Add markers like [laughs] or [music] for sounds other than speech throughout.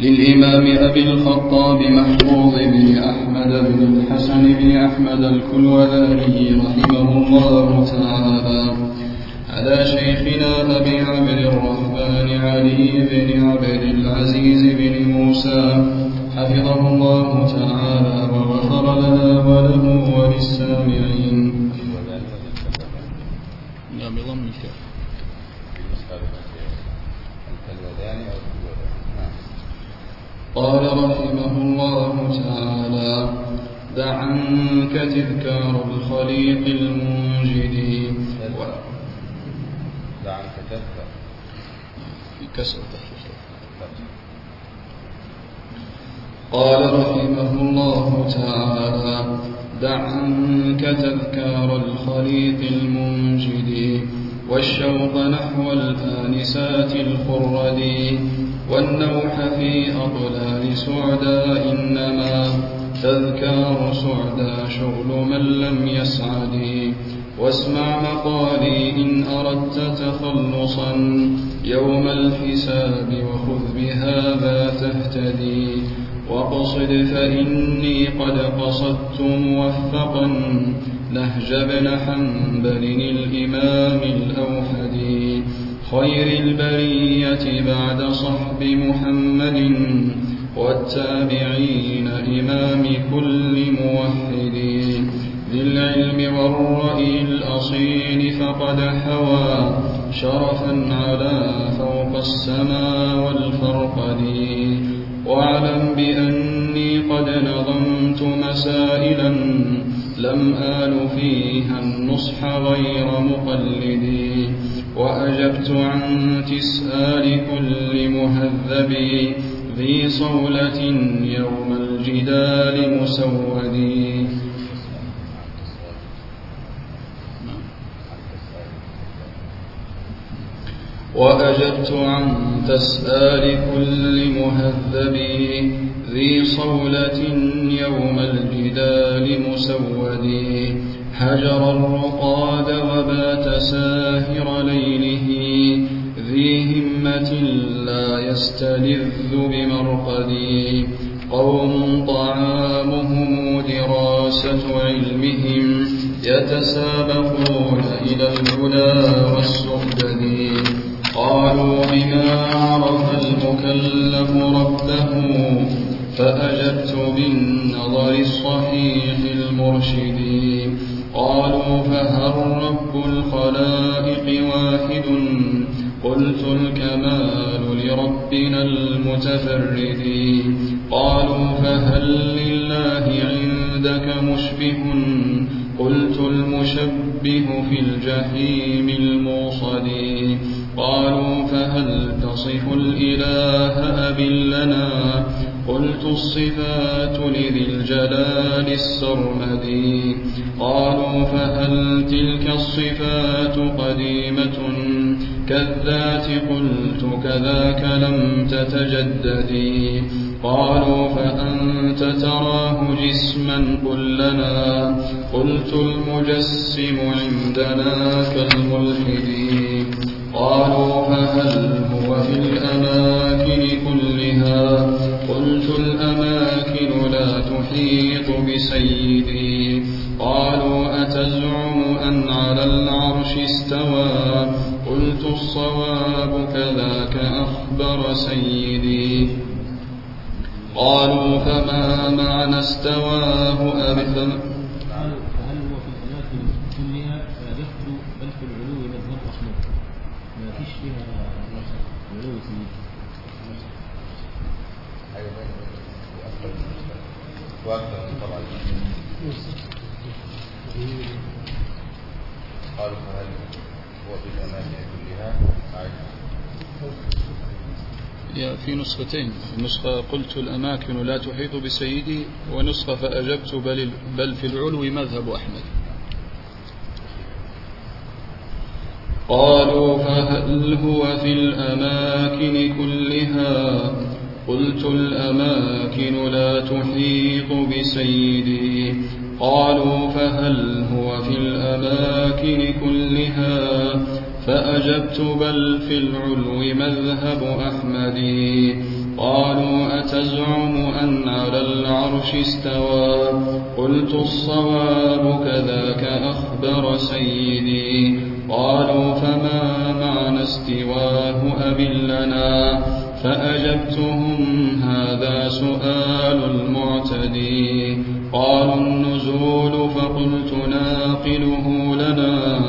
للإمام أبي الخطاب محفوظ بن أحمد بن الحسن بن أحمد الكلوذاني رحمه الله تعالى. على شيخنا أبي عبد الرحمن علي بن عبد العزيز بن موسى حفظه الله تعالى وغفر لنا وله وللسامعين. نعم بضم الكاف. قال رحمه الله تعالى دع عنك تذكار الخليق المنجد. دع عنك تذكر في كسر تخفيف قال رحمه الله تعالى دع عنك تذكار الخليق المنجد والشوق نحو الآنسات الخرد والنوح في أطلال سعدى إنما تذكار سعدى شغل من لم يسعد. واسمع مقالي إن أردت تخلصا يوم الحساب وخذ بهذا تهتدي واقصد فإني قد قصدت موفقا نهج ابن حنبل الإمام الأوحد خير البرية بعد صحب محمد والتابعين إمام كل موحد. ذي العلم والرأي الأصيل فقد حوى شرفا على فوق السما والفرقد. واعلم بأني قد نظمت مسائلا لم آل فيها النصح غير مقلدي وأجبت عن تسآل كل مهذب ذي صولة يوم الجدال مسودي وأجبت عن تسآل كل مهذب ذي صولة يوم الجدال مسود. هجر الرقاد وبات ساهر ليله ذي همة لا يستلذ بمرقد. قوم طعامهم دراسة علمهم يتسابقون إلى الهدى والسؤدد قالوا بما عرف المكلف ربه فأجبت بالنظر الصحيح المرشد. قالوا فهل رب الخلائق واحد؟ قلت الكمال لربنا المتفرد. قالوا فهل لله عندك مشبه؟ قلت المشبه في الجحيم الموصد. قالوا فهل تصف الإله أب لنا؟ قلت الصفات لذي الجلال السرمدي قالوا فهل تلك الصفات قديمة؟ كالذات قلت كذاك لم تتجددي قالوا فأنت تراه جسما قل لنا قلت المجسم عندنا كالملحد قالوا فهل هو في الأماكن كلها؟ قلت الأماكن لا تحيط بسيدي. قالوا أتزعم أن على العرش استوى. قلت الصواب كذاك أخبر سيدي. قالوا فما معنى استواه أبثم فهل هو في الأماكن كلها يخلو بل في العلو مذهب أحمد ما فيش فيها علو سيدي أيضا وأكثر وأكثر طبعا قالوا فهل هو في الأماكن كلها؟ عادي. في نسختين. نسخة قلت الأماكن لا تحيط بسيدي ونسخة فأجبت بل, بل في العلو مذهب أحمد. قالوا فهل هو في الأماكن كلها؟ قلت الأماكن لا تحيط بسيدي. قالوا فهل هو في الأماكن كلها؟ فأجبت بل في العلو مذهب أحمد قالوا أتزعم أن على العرش استوى. قلت الصواب كذاك أخبر سيدي. قالوا فما معنى استواه أب لنا فأجبتهم هذا سؤال المعتدي. قالوا النزول فقلت ناقله لنا.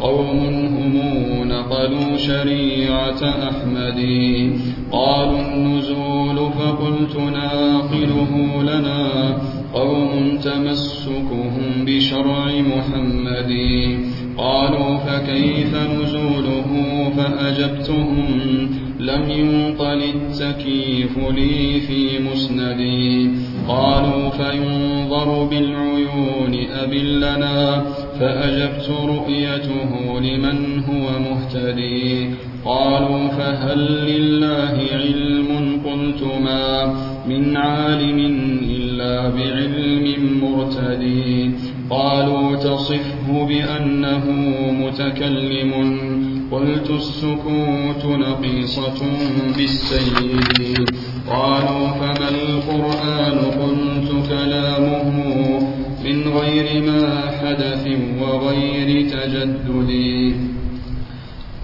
قوم هم نقلوا شريعة أحمد. قالوا النزول فقلت ناقله لنا. قوم تمسكهم بشرع محمد. قالوا فكيف نزوله؟ فأجبتهم لم ينقل التكييف لي في مسندي. قالوا فينظر بالعيون أب لنا؟ فأجبت رؤيته لمن هو مهتدي. قالوا فهل لله علم؟ قلت ما من عالم إلا بعلم مرتدي. قالوا تصفه بأنه متكلم. قلت السكوت نقيصة بالسيد قالوا فما القرآن؟ قلت كلامه من غير ما حدث وغير تجدد.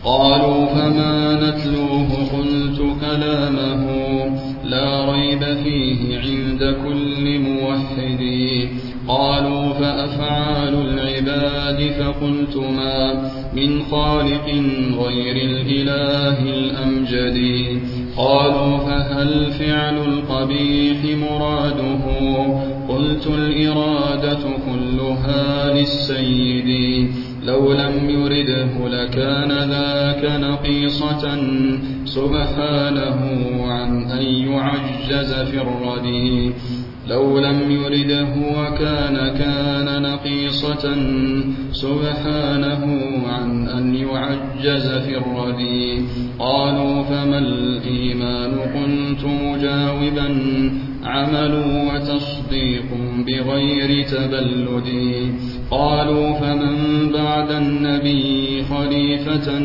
قالوا فما نتلوه؟ قلت كلامه لا ريب فيه عند كل موحد. قالوا فأفعال العباد فقلت ما من خالق غير الإله الأمجد. قالوا فهل فعل القبيح مراده؟ قلت الإرادة كلها للسيد. لو لم يرده لكان ذاك نقيصة. سبحانه عن أن يعجز في الردي لو لم يرده وكان كان نقيصة سبحانه عن أن يعجز في الردي قالوا فما الإيمان؟ قلت مجاوبا عمل وتصديق بغير تبلد. قالوا فمن بعد النبي خليفة؟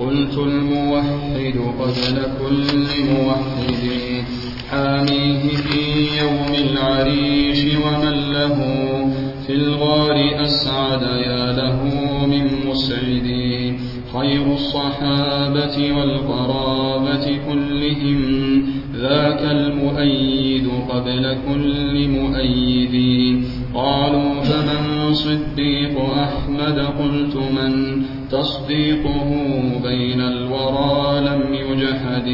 قلت الموحد قبل كل موحد. حاميه في يوم العريش ومن له في الغار أسعد يا له من مسعد. خير الصحابة والقرابة كلهم ذاك المؤيد قبل كل مؤيد. قالوا فمن صديق أحمد قلت من؟ تصديقه بين الورى لم يجحد.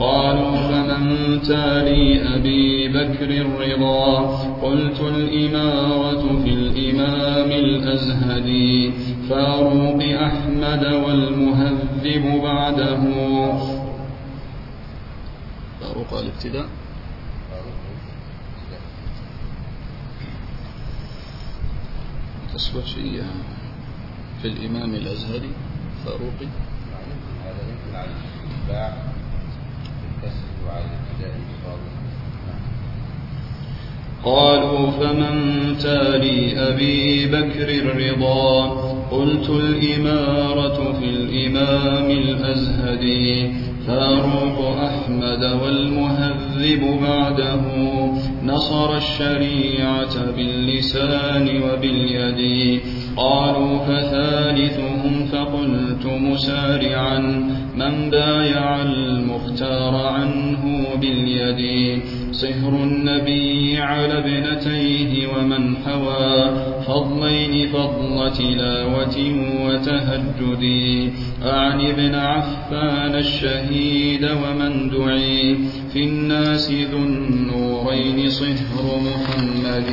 قالوا فمن تالي أبي بكر الرضا؟ قلت الإمارة في الإمام الأزهدي فاروق أحمد والمهذب بعده. فاروق الابتداء. تسوى شيء في الإمام الأزهري فاروقي. هذا يمكن على الاتباع بالكسر وعلى الابتداء قالوا فمن تالي أبي بكر الرضا؟ قلت الإمارة في الإمام الأزهدي فاروق أحمد والمهذب بعده. نصر الشريعة باللسان وباليد. قالوا فثالثهم فقلت مسارعا من بايع المختار عنه باليد؟ صهر النبي على ابنتيه ومن حوى؟ فضلين فضل تلاوة وتهجد. أعن ابن عفان الشهيد ومن دعي؟ في الناس ذو النورين صهر محمد.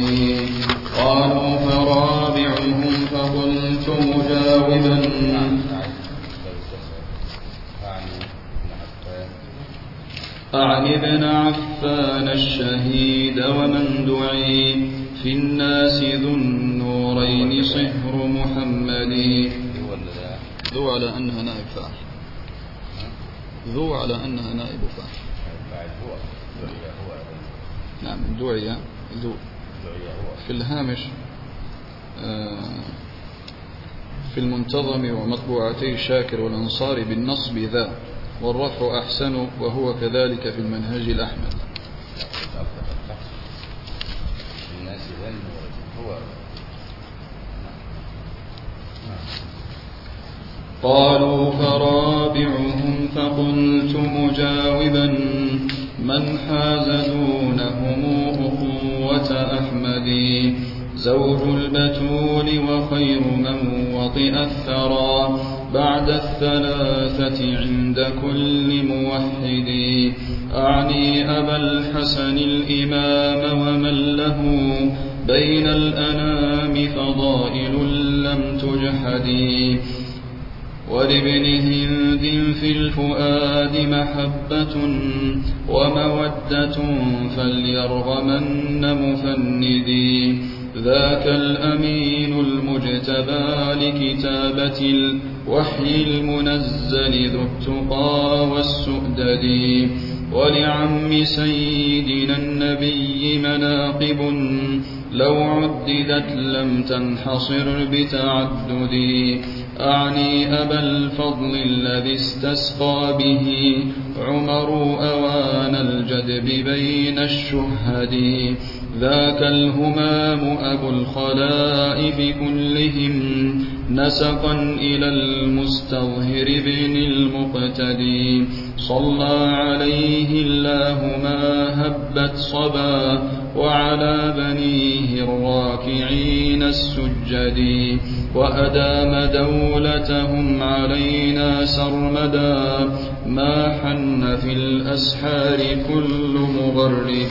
قالوا فرابعهم فقلت مجاوبا. أعن ابن عفان الشهيد ومن دعي. في الناس ذو النورين صهر محمد؟ ذو على أنها نائب فاعل ذو على أنها نائب فاعل نعم دعي ذو. في الهامش آه، في المنتظم ومطبوعتي شاكر والأنصار بالنصب ذا والرفع أحسن وهو كذلك في المنهج الأحمد. قالوا فرابعهم فقلت مجاوبا. من حاز دونهم أخوة أحمد. زوج البتول وخير من وطئ الثرى. بعد الثلاثة عند كل موحد. أعني أبا الحسن الإمام ومن له بين الأنام فضائل لم تجحد. ولابن هند في الفؤاد محبة ومودة فليرغمن مفندي. ذاك الأمين المجتبى لكتابة الوحي المنزل ذو التقى والسؤدد ولعم سيدنا النبي مناقب لو عددت لم تنحصر بتعدد أعني أبا الفضل الذي استسقى به عمر أوان الجدب بين الشهد. ذاك الهمام أبو الخلائف كلهم نسقا إلى المستظهر بن المقتدي. صلى عليه الله ما هبت صبا وعلى بنيه الراكعين السجد. وأدام دولتهم علينا سرمدا. ما حن في الأسحار كل مغرد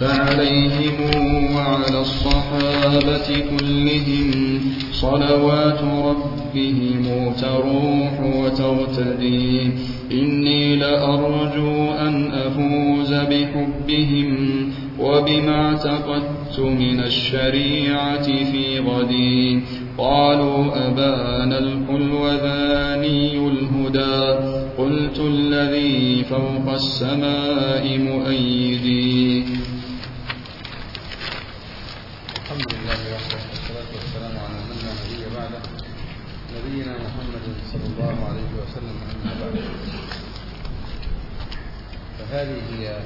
فعليهم وعلى الصحابة كلهم صلوات ربهم تروح وترتدي. إني لأرجو أن أفوز بحبهم وبما اعتقدت من الشريعة في غدي. قالوا أبانا الحلوذاني الهدى. قلت الذي فوق السماء مؤيدي الحمد لله وحده والصلاة والسلام على من لا نبي بعده نبينا محمد صلى الله عليه وسلم أما بعد. فهذه هي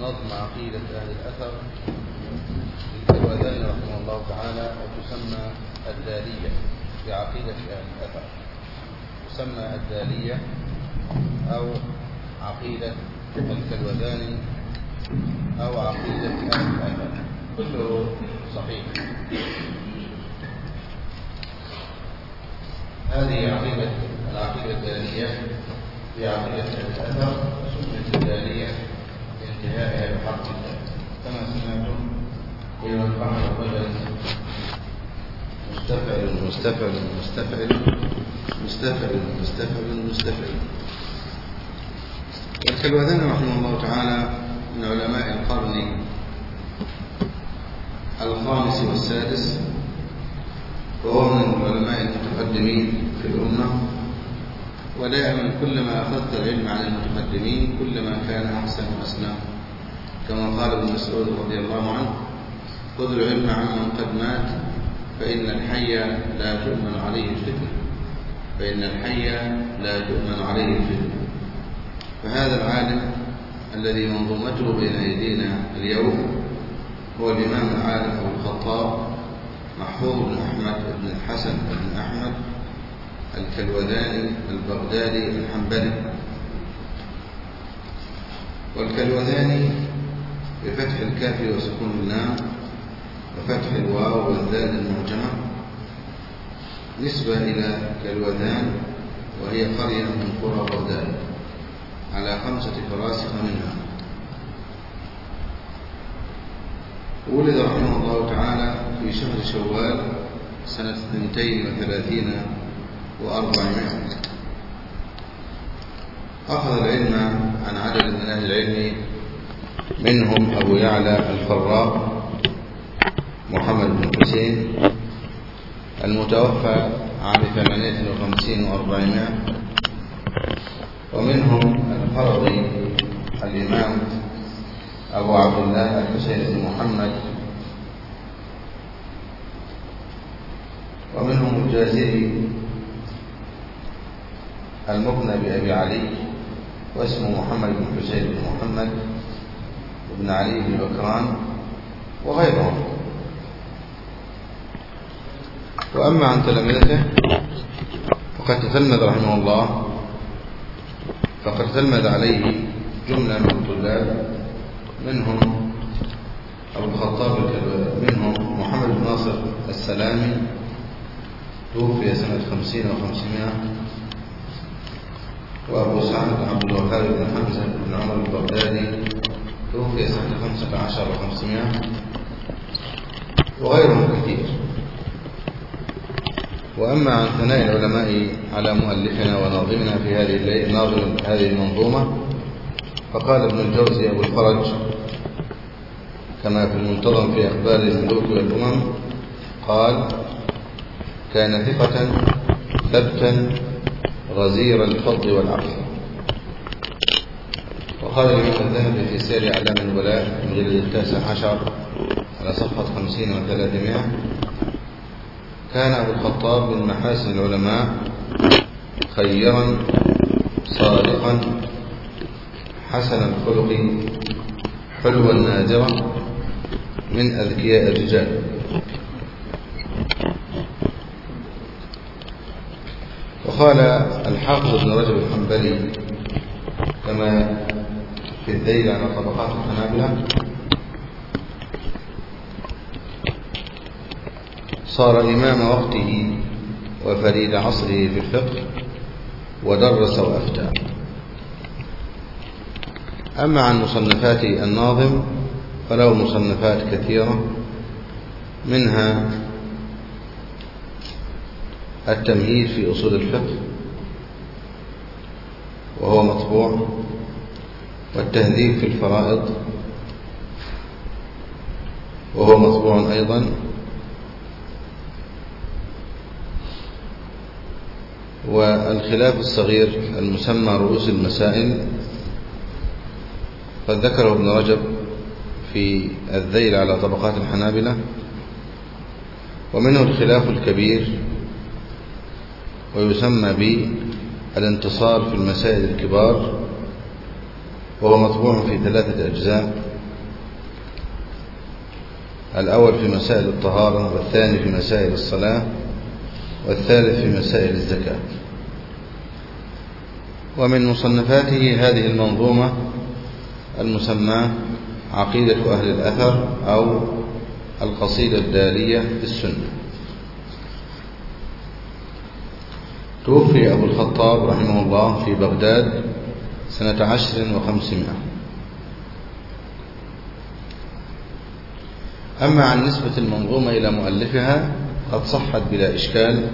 نظم عقيدة أهل الأثر للكرواداني رحمه الله تعالى وتسمى الدالية بعقيدة أهل الأثر. تسمى الدالية أو عقيدة الكلوداني أو عقيدة أهل الأثر. كله صحيح. هذه عقيدة العقيدة الدالية هي عقيدة الأثر سميت الدالية لانتهائها بحق الله. كما سمعتم هي فعل الرجل مستفعل مستفعل مستفعل مستفعل مستفعل مستفعل. والكلوذان رحمه الله تعالى من علماء القرن الخامس والسادس. وهو من العلماء المتقدمين في الأمة. ودائما كلما أخذت العلم عن المتقدمين كلما كان أحسن وأسلم كما قال ابن مسعود رضي الله عنه خذ العلم عمن قد مات فإن الحي لا تؤمن عليه الفتنة. فإن الحي لا تؤمن عليه الفتنة. فهذا العالم الذي منظومته بين أيدينا اليوم هو الإمام العالم أبو الخطاب محفوظ بن أحمد بن الحسن بن أحمد الكلوذاني البغدادي الحنبلي. والكلوذاني بفتح الكاف وسكون اللام وفتح الواو والذال المعجمة نسبة إلى كلوذان وهي قرية من قرى بغداد على خمسة فراسخ منها. ولد رحمه الله تعالى في شهر شوال سنة اثنتين وثلاثين وأربعمائة. أخذ العلم عن عدد من أهل العلم منهم أبو يعلى الفراء محمد بن حسين المتوفى عام ثمانية وخمسين وأربعمائة ومنهم القرضي الإمام أبو عبد الله الحسين بن محمد. ومنهم الجازري المقنى بأبي علي واسمه محمد بن حسين بن محمد بن علي بن بكران وغيرهم. وأما عن تلامذته فقد تتلمذ رحمه الله فقد تلمذ عليه جملة من الطلاب منهم أبو الخطاب منهم محمد بن ناصر السلامي توفي سنة خمسين وخمسمائة. وأبو سعد عبد الوهاب بن حمزة بن عمر البغدادي توفي سنة خمسة عشر وخمسمائة. وغيرهم كثير. وأما عن ثناء العلماء على مؤلفنا وناظمنا في هذه هذه المنظومة فقال ابن الجوزي أبو الفرج كما في المنتظم في أخبار الملوك والأمم قال كان ثقة ثبتا غزير الفضل والعقل وقال الإمام الذهبي في سير أعلام الولاء في المجلد التاسع عشر على صفحة خمسين وثلاثمائة كان أبو الخطاب من محاسن العلماء خيرا صادقا حسن الخلق حلوا نادرا من أذكياء الرجال. وقال الحافظ ابن رجب الحنبلي كما في الذيل على طبقات الحنابلة صار إمام وقته وفريد عصره في الفقه ودرس وأفتى. أما عن مصنفات الناظم فله مصنفات كثيرة منها التمهيد في أصول الفقه وهو مطبوع والتهذيب في الفرائض وهو مطبوع أيضا. والخلاف الصغير المسمى رؤوس المسائل قد ذكره ابن رجب في الذيل على طبقات الحنابلة ومنه الخلاف الكبير ويسمى بالانتصار في المسائل الكبار وهو مطبوع في ثلاثة أجزاء الأول في مسائل الطهارة والثاني في مسائل الصلاة والثالث في مسائل الزكاة. ومن مصنفاته هذه المنظومة المسمى عقيدة أهل الأثر أو القصيدة الدالية في السنة. توفي أبو الخطاب رحمه الله في بغداد سنة عشر وخمسمائة. أما عن نسبة المنظومة إلى مؤلفها قد صحت بلا إشكال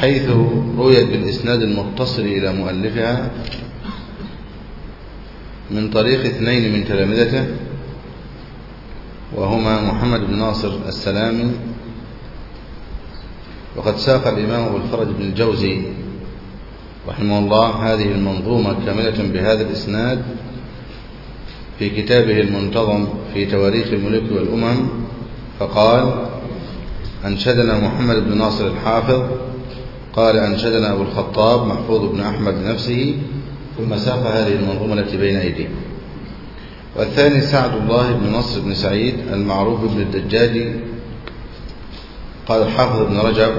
حيث رويت بالإسناد المتصل إلى مؤلفها من طريق اثنين من تلامذته وهما محمد بن ناصر السلامي وقد ساق الإمام أبو الفرج بن الجوزي رحمه الله هذه المنظومة كاملة بهذا الإسناد في كتابه المنتظم في تواريخ الملوك والأمم فقال أنشدنا محمد بن ناصر الحافظ قال أنشدنا أبو الخطاب محفوظ بن أحمد نفسه ثم ساق هذه المنظومة التي بين أيديه والثاني سعد الله بن نصر بن سعيد المعروف بن الدجاجي قال الحافظ ابن رجب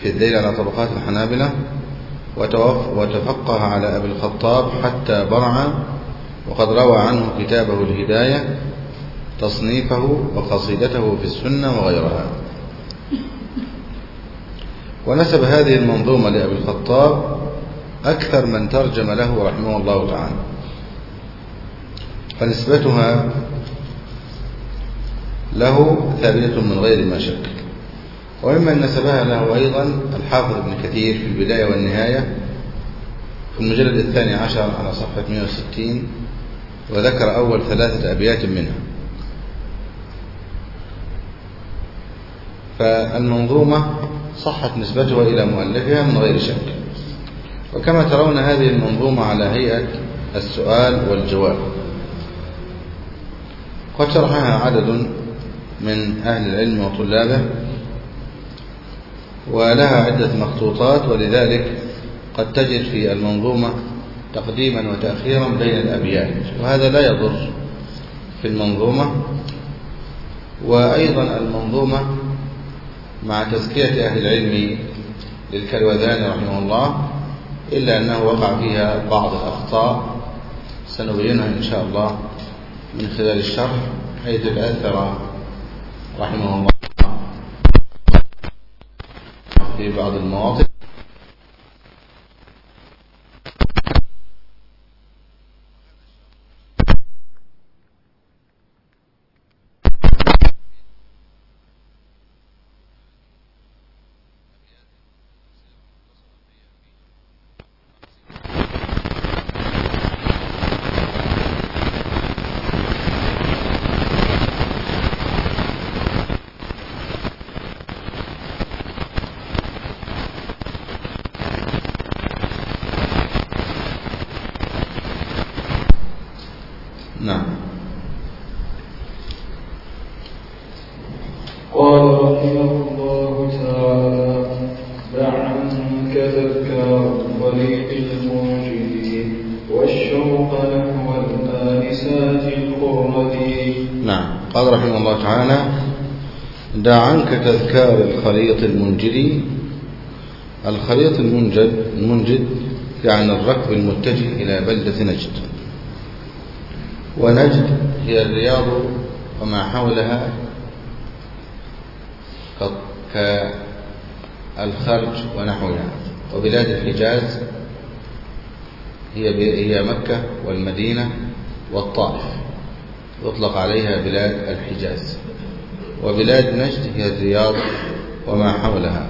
في الذيل على طبقات الحنابلة وتفقه على أبي الخطاب حتى برع وقد روى عنه كتابه الهداية تصنيفه وقصيدته في السنة وغيرها. ونسب هذه المنظومة لأبي الخطاب أكثر من ترجم له رحمه الله تعالى. فنسبتها له ثابتة من غير ما شك. وممن نسبها له أيضا الحافظ ابن كثير في البداية والنهاية في المجلد الثاني عشر على صفحة 160 وذكر أول ثلاثة أبيات منها. فالمنظومة صحت نسبتها إلى مؤلفها من غير شك. وكما ترون هذه المنظومة على هيئة السؤال والجواب. قد شرحها عدد من أهل العلم وطلابه ولها عدة مخطوطات ولذلك قد تجد في المنظومة تقديما وتأخيرا بين الأبيات. وهذا لا يضر في المنظومة. وأيضا المنظومة مع تزكية أهل العلم للكروذاني رحمه الله إلا أنه وقع فيها بعض الأخطاء سنبينها إن شاء الله من خلال الشرح حيث تأثر رحمه الله في بعض المواطن نعم قال رحمه الله تعالى دع عنك تذكار الطريق الموجد والشوق نحو الآنسات القرد نعم قال رحمه الله تعالى دع عنك تذكار الخليط المنجد الخليط المنجد المنجد يعني الركب المتجه إلى بلدة نجد. ونجد هي الرياض وما حولها كالخرج ونحوها. وبلاد الحجاز هي هي مكة والمدينة والطائف. يطلق عليها بلاد الحجاز. وبلاد نجد هي الرياض وما حولها.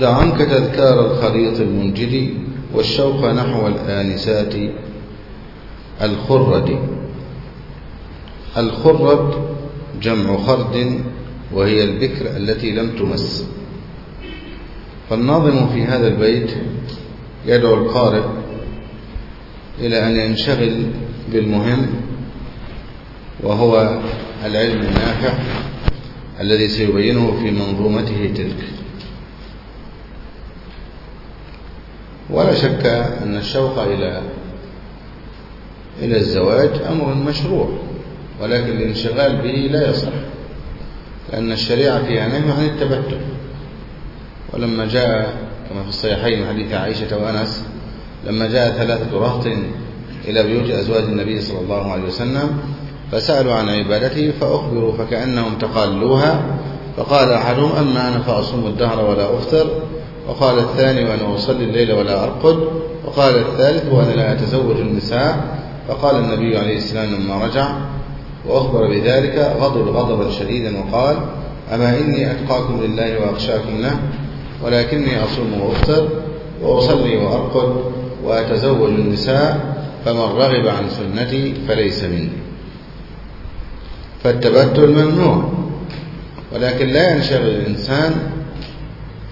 دع عنك تذكار الخليط المنجد والشوق نحو الآنسات الخرد. الخرد جمع خرد وهي البكر التي لم تمس. فالناظم في هذا البيت يدعو القارئ إلى أن ينشغل بالمهم وهو العلم النافع الذي سيبينه في منظومته تلك. ولا شك أن الشوق إلى إلى الزواج أمر مشروع ولكن الانشغال به لا يصح لأن الشريعة فيها نهي عن التبتل. ولما جاء كما في الصحيحين حديث عائشة وأنس لما جاء ثلاثة رهط إلى بيوت أزواج النبي صلى الله عليه وسلم فسألوا عن عبادته فأخبروا فكأنهم تقالوها فقال أحدهم أما أنا فأصوم الدهر ولا أفطر وقال الثاني وأنا أصلي الليل ولا أرقد وقال الثالث وأنا لا أتزوج النساء فقال النبي عليه السلام لما رجع وأخبر بذلك غضب غضبا شديدا وقال أما إني أتقاكم لله وأخشاكم له ولكني أصوم وأفطر وأصلي وأرقد وأتزوج النساء فمن رغب عن سنتي فليس مني فالتبتل ممنوع. ولكن لا ينشغل الإنسان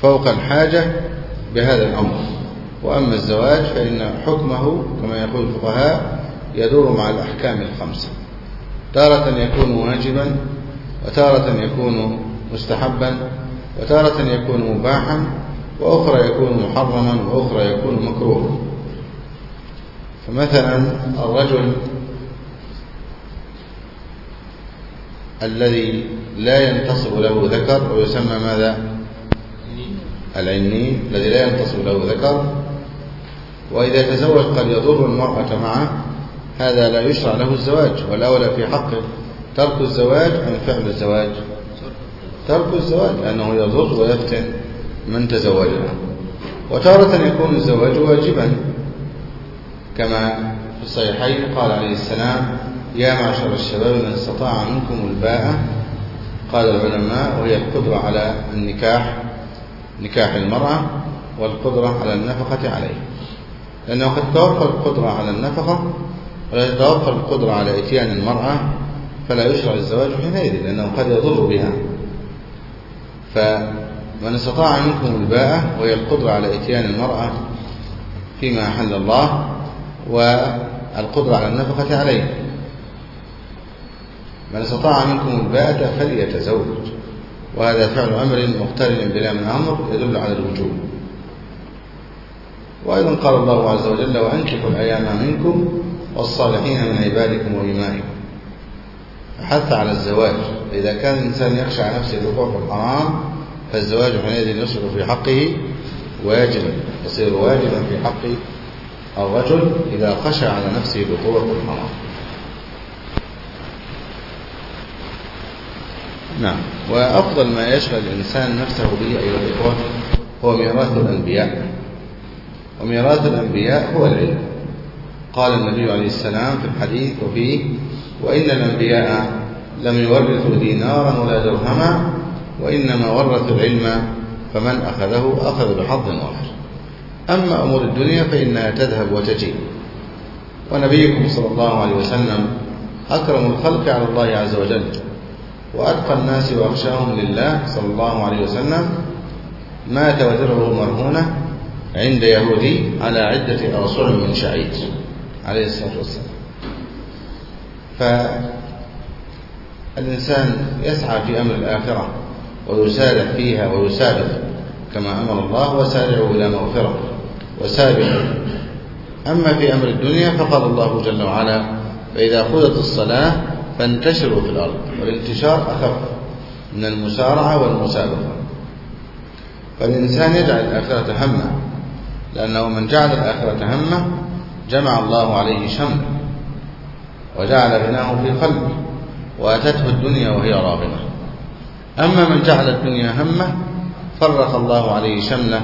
فوق الحاجة بهذا الأمر. وأما الزواج فإن حكمه كما يقول الفقهاء يدور مع الأحكام الخمسة. تارة يكون واجبا وتارة يكون مستحبا وتارة يكون مباحا وأخرى يكون محرما وأخرى يكون مكروها. فمثلا الرجل الذي لا ينتصب له ذكر ويسمى ماذا؟ العني الذي لا ينتصب له ذكر. وإذا تزوج قد يضر المرأة معه هذا لا يشرع له الزواج والأولى في حقه ترك الزواج أم فعل الزواج؟ ترك الزواج لأنه يضر ويفتن من تزوجها. وتارة يكون الزواج واجبا كما في الصحيحين قال عليه السلام يا معشر الشباب من استطاع منكم الباءة قال العلماء وهي القدرة على النكاح نكاح المرأة والقدرة على النفقة عليه. لأنه قد توفر القدرة على النفقة ولا تتوفر القدرة على إتيان المرأة فلا يشرع الزواج حينئذ لأنه قد يضر بها. فمن استطاع منكم الباءة وهي القدرة على إتيان المرأة فيما أحل الله والقدرة على النفقة عليه. من استطاع منكم الباءة فليتزوج. وهذا فعل أمر مقترن بلا من أمر يدل على الوجوب. وأيضا قال الله عز وجل وأنكحوا الأيام منكم والصالحين من عبادكم وإمائكم فحث على الزواج. إذا كان الإنسان يخشى على نفسه الوقوع في الحرام فالزواج حينئذ يصبح في حقه واجبا. يصير واجبا في حق الرجل إذا خشى على نفسه الوقوع في الحرام. نعم. وأفضل ما يشغل الإنسان نفسه به أيها الإخوة هو ميراث الأنبياء. وميراث الأنبياء هو العلم. قال النبي عليه السلام في الحديث وفيه وإن الأنبياء لم يورثوا دينارا ولا درهما وإنما ورثوا العلم فمن أخذه أخذ بحظ وافر أما أمور الدنيا فإنها تذهب وتجي ونبيكم صلى الله عليه وسلم أكرم الخلق على الله عز وجل. وأتقى الناس وأخشاهم لله صلى الله عليه وسلم. مات ودرعه مرهونة عند يهودي على عدة أرصع من شعير عليه الصلاة والسلام. فالإنسان يسعى في أمر الآخرة ويسارع فيها ويسابق كما أمر الله وسارعوا إلى مغفرة وسابقوا أما في أمر الدنيا فقال الله جل وعلا فإذا قضت الصلاة فانتشروا في الأرض والانتشار أخف من المسارعة والمسابقة. فالإنسان يجعل الآخرة همة لأنه من جعل الآخرة همة جمع الله عليه شمل وجعل غناه في قلبه وأتته الدنيا وهي راغمة أما من جعل الدنيا همة فرق الله عليه شمله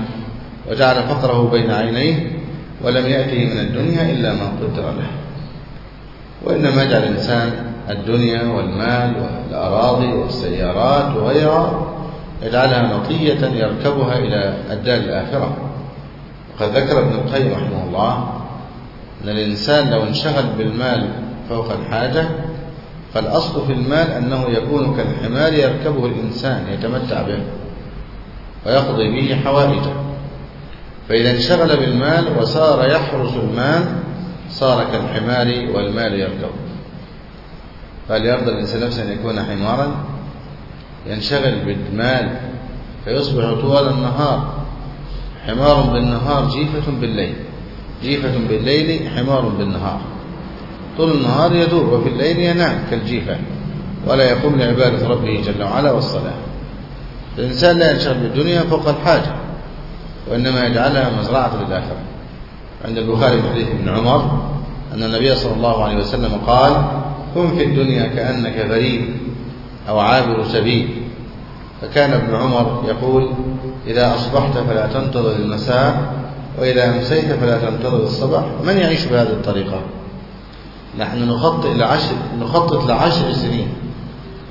وجعل فقره بين عينيه ولم يأته من الدنيا إلا ما قدر له. وإنما جعل الإنسان الدنيا والمال والأراضي والسيارات وغيرها يجعلها نطية يركبها إلى الدار الآخرة. وقد ذكر ابن القيم رحمه الله أن الإنسان لو انشغل بالمال فوق الحاجة فالأصل في المال أنه يكون كالحمار يركبه الإنسان يتمتع به ويقضي به حوائجه. فإذا انشغل بالمال وصار يحرس المال صار كالحمار والمال يركبه فهل يرضى الإنسان نفسه أن يكون حمارا؟ ينشغل بالمال فيصبح طوال النهار حمار بالنهار جيفة بالليل. جيفة بالليل حمار بالنهار. طول النهار يدور وفي الليل ينام كالجيفة. ولا يقوم لعبادة ربه جل وعلا والصلاة. الإنسان لا ينشغل بالدنيا فوق الحاجة وإنما يجعلها مزرعة للآخرة. عند البخاري في حديث ابن عمر أن النبي صلى الله عليه وسلم قال كن في الدنيا كأنك غريب أو عابر سبيل. فكان ابن عمر يقول إذا أصبحت فلا تنتظر المساء وإذا أمسيت فلا تنتظر الصباح. من يعيش بهذه الطريقة؟ نحن نخطط لعشر, نخطط لعشر سنين.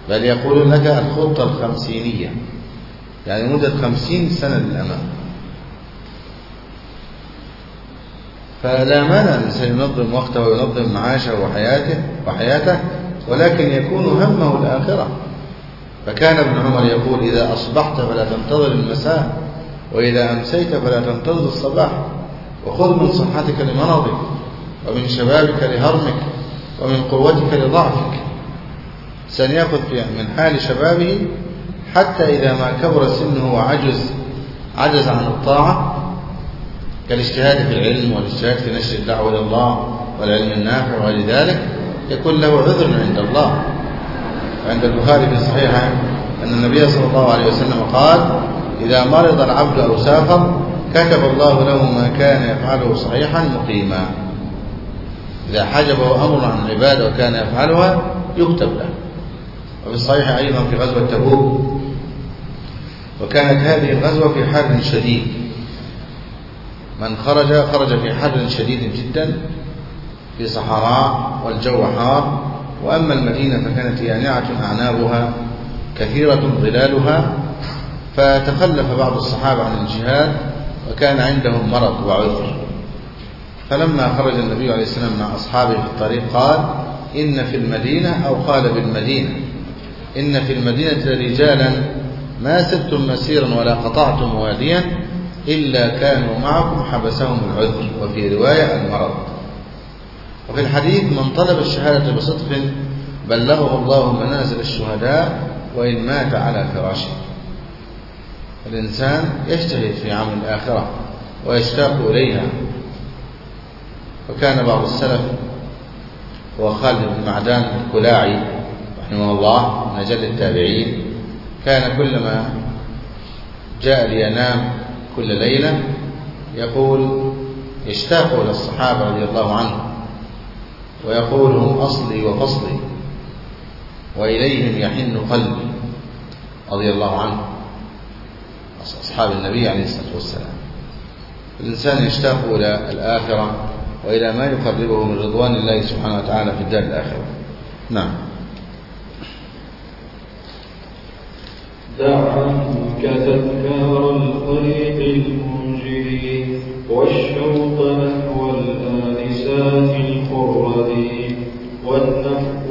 بل يقول لك الخطة الخمسينية. يعني مدة خمسين سنة للأمام. فلا مانع الإنسان ينظم وقته وينظم معاشه وحياته وحياته ولكن يكون همه الآخرة. فكان ابن عمر يقول إذا أصبحت فلا تنتظر المساء وإذا أمسيت فلا تنتظر الصباح. وخذ من صحتك لمرضك ومن شبابك لهرمك ومن قوتك لضعفك. سنيأخذ من حال شبابه حتى إذا ما كبر سنه وعجز عجز عن الطاعة كالاجتهاد في العلم والاجتهاد في نشر الدعوة إلى الله والعلم النافع وغير ذلك يكون له عذر عند الله. عند البخاري في صحيحه أن النبي صلى الله عليه وسلم قال إذا مرض العبد أو سافر كتب الله له ما كان يفعله صحيحا مقيما. إذا حجبه أمر عن العبادة وكان يفعلها يكتب له. وفي الصحيح أيضا في غزوة تبوك وكانت هذه الغزوة في حر شديد. من خرج خرج في حر شديد جدا في صحراء والجو حار. وأما المدينة فكانت يانعة أعنابها كثيرة ظلالها. فتخلف بعض الصحابة عن الجهاد وكان عندهم مرض وعذر. فلما خرج النبي عليه السلام مع أصحابه في الطريق قال إن في المدينة أو قال بالمدينة إن في المدينة رجالا ما سبتم مسيرا ولا قطعتم واديا إلا كانوا معكم حبسهم العذر. وفي رواية المرض. وفي الحديث من طلب الشهادة بصدق بلغه الله منازل الشهداء وإن مات على فراشه. الإنسان يجتهد في عمل الآخرة ويشتاق إليها. وكان بعض السلف هو خالد بن معدان الكلاعي رحمه الله من أجل التابعين. كان كلما جاء لينام كل ليلة يقول يشتاق إلى الصحابة رضي الله عنهم ويقول هم أصلي وفصلي وإليهم يحن قلبي رضي الله عنه. أصحاب النبي عليه الصلاة والسلام. الإنسان يشتاق إلى الآخرة وإلى ما يقربه من رضوان الله سبحانه وتعالى في الدار الآخرة. نعم. دع عنك تذكار الطريق القرد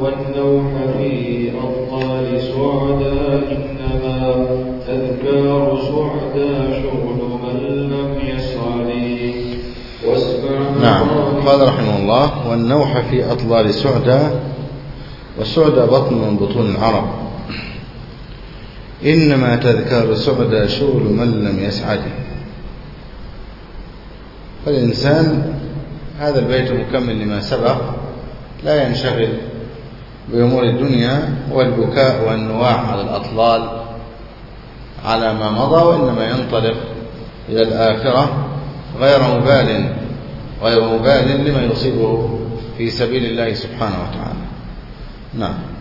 والنوح في أطلال سعدا إنما تذكار سعدا شغل من لم يسعد واسمع نعم. قال رحمه الله والنوح في أطلال بطن من بطون العرب. إنما تذكار سعدى شغل من لم يسعد. فالإنسان هذا البيت مكمل لما سبق لا ينشغل بأمور الدنيا والبكاء والنواح على الأطلال على ما مضى وإنما ينطلق إلى الآخرة غير مبال غير مبال لما يصيبه في سبيل الله سبحانه وتعالى. نعم.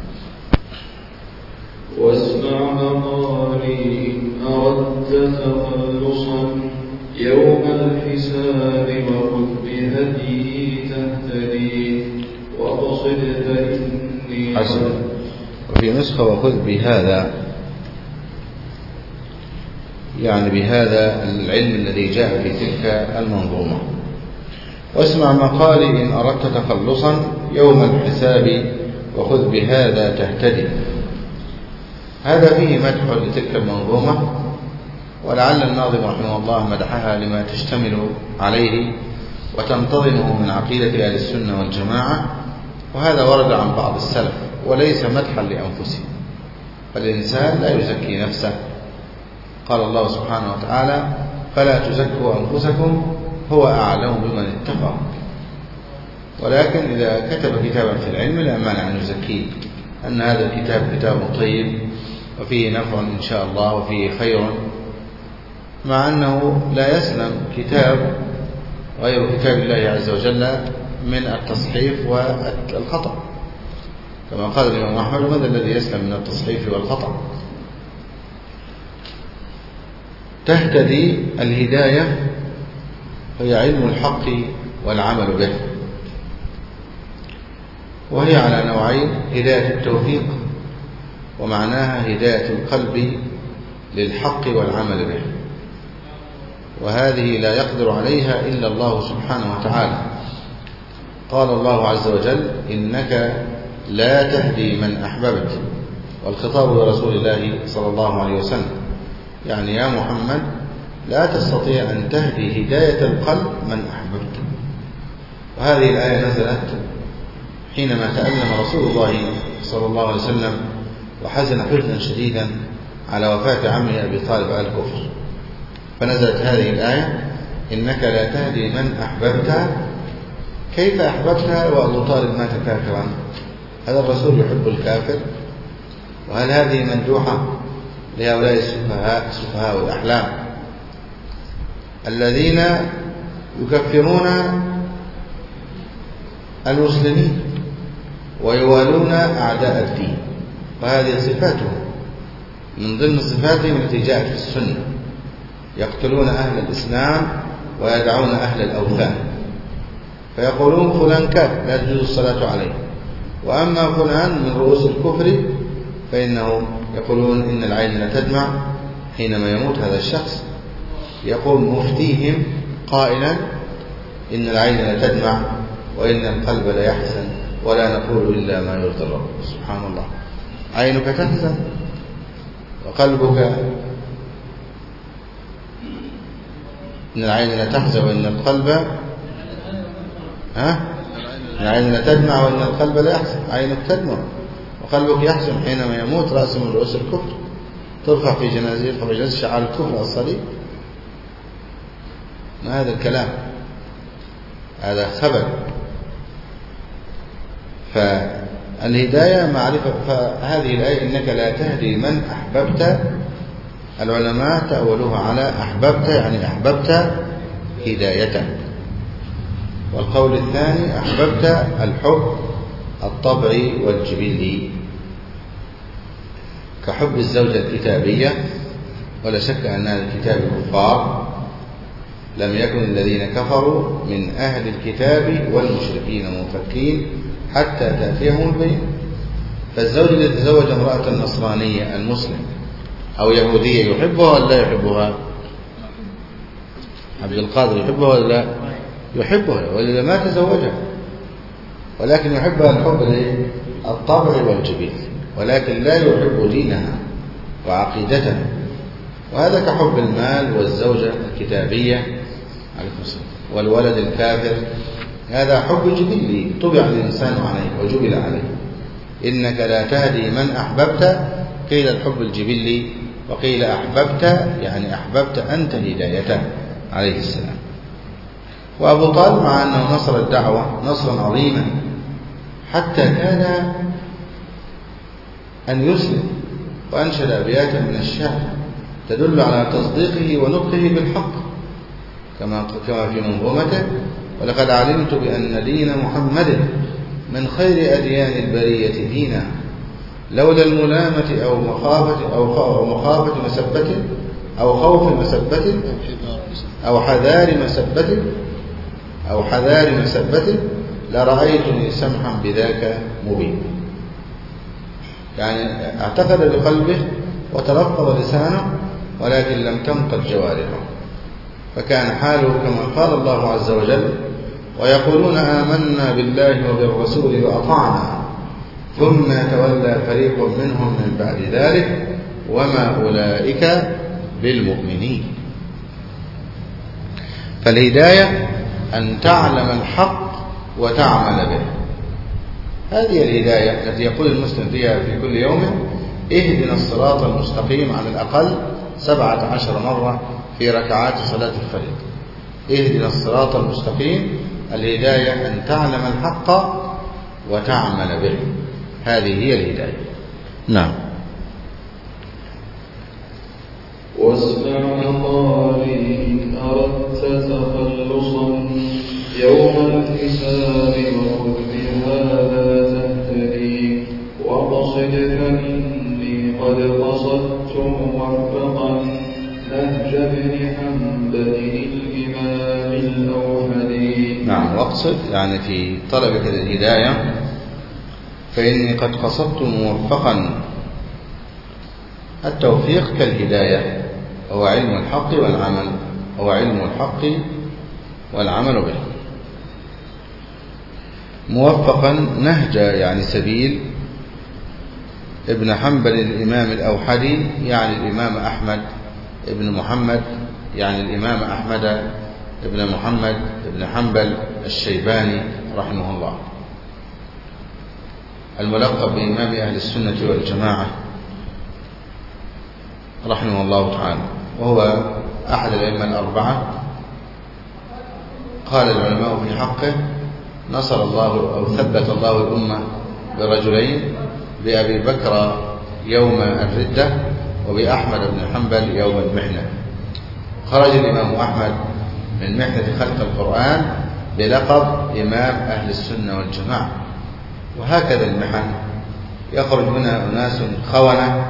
واسمع أردت تخلصا يوم الحساب وخذ تهتدي وفي نسخة وخذ بهذا. يعني بهذا العلم الذي جاء في تلك المنظومة. واسمع مقالي إن أردت تخلصا يوم الحساب وخذ بهذا تهتدي. هذا فيه مدح لتلك المنظومة ولعل الناظم رحمه الله مدحها لما تشتمل عليه وتنتظمه من عقيدة أهل السنة والجماعة وهذا ورد عن بعض السلف وليس مدحا لأنفسهم فالإنسان لا يزكي نفسه. قال الله سبحانه وتعالى فلا تزكوا أنفسكم هو أعلم بمن اتقى ولكن إذا كتب كتابا في العلم لا مانع أن يزكيه أن هذا الكتاب كتاب طيب وفيه نفع إن شاء الله وفيه خير. مع أنه لا يسلم كتاب غير كتاب الله عز وجل من التصحيف والخطأ. كما قال الإمام أحمد ماذا الذي يسلم من التصحيف والخطأ؟ تهتدي الهداية هي علم الحق والعمل به. وهي على نوعين هداية التوفيق ومعناها هداية القلب للحق والعمل به. وهذه لا يقدر عليها إلا الله سبحانه وتعالى. قال الله عز وجل إنك لا تهدي من أحببت. والخطاب لرسول الله صلى الله عليه وسلم. يعني يا محمد لا تستطيع أن تهدي هداية القلب من أحببت. وهذه الآية نزلت حينما تألم رسول الله صلى الله عليه وسلم وحزن حزنا شديدا على وفاة عمه أبي طالب على الكفر. فنزلت هذه الآية إنك لا تهدي من أحببت. كيف أحببت؟ وأبو طالب مات كافرا هذا الرسول يحب الكافر. وهل هذه مندوحة لهؤلاء السفهاء سفهاء الأحلام الذين يكفرون المسلمين ويوالون أعداء الدين. وهذه صفاتهم من ضمن صفاتهم التي جاءت في السنة. يقتلون أهل الإسلام ويدعون أهل الأوثان. فيقولون فلان كافر لا تجوز الصلاة عليه. وأما فلان من رؤوس الكفر فإنهم يقولون إن العين لا تدمع حينما يموت هذا الشخص. يقول مفتيهم قائلا إن العين لا تدمع وإن القلب لا يحزن ولا نقول إلا ما يرضي الرب. سبحان الله. عينك تحزن وقلبك إن العين لا تحزن وإن القلب ها؟ العين لا تدمع وإن القلب لا يحزن عينك تدمع وقلبك يحزن حينما يموت رأس من رؤوس الكفر. ترفع في جنازة يرفع في جنازة شعار الكفر الصليب. ما هذا الكلام؟ هذا خبر. فالهداية معرفة فهذه الآية إنك لا تهدي من أحببت العلماء تأولوها على أحببت يعني أحببت هدايته والقول الثاني أحببت الحب الطبعي والجبلي كحب الزوجة الكتابية ولا شك أن هذا الكتاب كفار لم يكن الذين كفروا من أهل الكتاب والمشركين منفكين حتى تأتيهم البينة فالزوج الذي تزوج امرأة نصرانية المسلم أو يهودية يحبها ولا لا يحبها؟ عبد القادر يحبها ولا لا؟ يحبها ولا ما تزوجها. ولكن يحبها الحب الطبع والجبل ولكن لا يحب دينها وعقيدتها. وهذا كحب المال والزوجة الكتابية والولد الكافر هذا حب جبلي طبع الإنسان عليه وجبل عليه. إنك لا تهدي من أحببت قيل الحب الجبلي وقيل أحببت يعني أحببت أنت هدايته عليه السلام. وأبو طالب مع أنه نصر الدعوة نصرا عظيما. حتى كان أن يسلم وأنشد أبياتا من الشعر تدل على تصديقه ونطقه بالحق كما كما في منظومته. ولقد علمت بأن دين محمد من خير أديان البرية دينا. لولا الملامة أو مخافة أو مخافة مسبة أو خوف مسبة أو حذار مسبة أو حذار مسبة لرأيتني سمحا بذاك مبين يعني اعتقد بقلبه وتلفظ لسانه ولكن لم تنقض جوارحه. فكان حاله كما قال الله عز وجل ويقولون آمنا بالله وبالرسول وأطعنا. ثم يتولى فريق منهم من بعد ذلك وما أولئك بالمؤمنين. فالهداية أن تعلم الحق وتعمل به. هذه الهداية التي يقول المسلم فيها في كل يوم اهدنا الصراط المستقيم على الأقل سبعة عشر مرة في ركعات صلاة الفريض اهدنا الصراط المستقيم الهداية أن تعلم الحق وتعمل به. هذه هي الهداية. نعم. واسمع مقالي إن أردت تخلصا يوم الحساب وخذ بهذا تهتدي. وقصد فإني قد قصدت موفقا نهج ابن حنبل نعم واقصد يعني في طلبك للهداية فإني قد قصدت موفقا التوفيق كالهداية هو علم الحق والعمل هو علم الحق والعمل به. موفقا نهج يعني سبيل ابن حنبل الإمام الأوحدي يعني الإمام أحمد ابن محمد يعني الإمام أحمد ابن محمد ابن حنبل الشيباني رحمه الله. الملقب بإمام أهل السنة والجماعة رحمه الله تعالى وهو أحد الأئمة الأربعة. قال العلماء في حقه نصر الله أو ثبت الله الأمة برجلين بأبي بكر يوم الردة وبأحمد بن حنبل يوم المحنة. خرج الإمام أحمد من محنة خلق القرآن بلقب إمام أهل السنة والجماعة. وهكذا المحن يخرج منها أناس خونة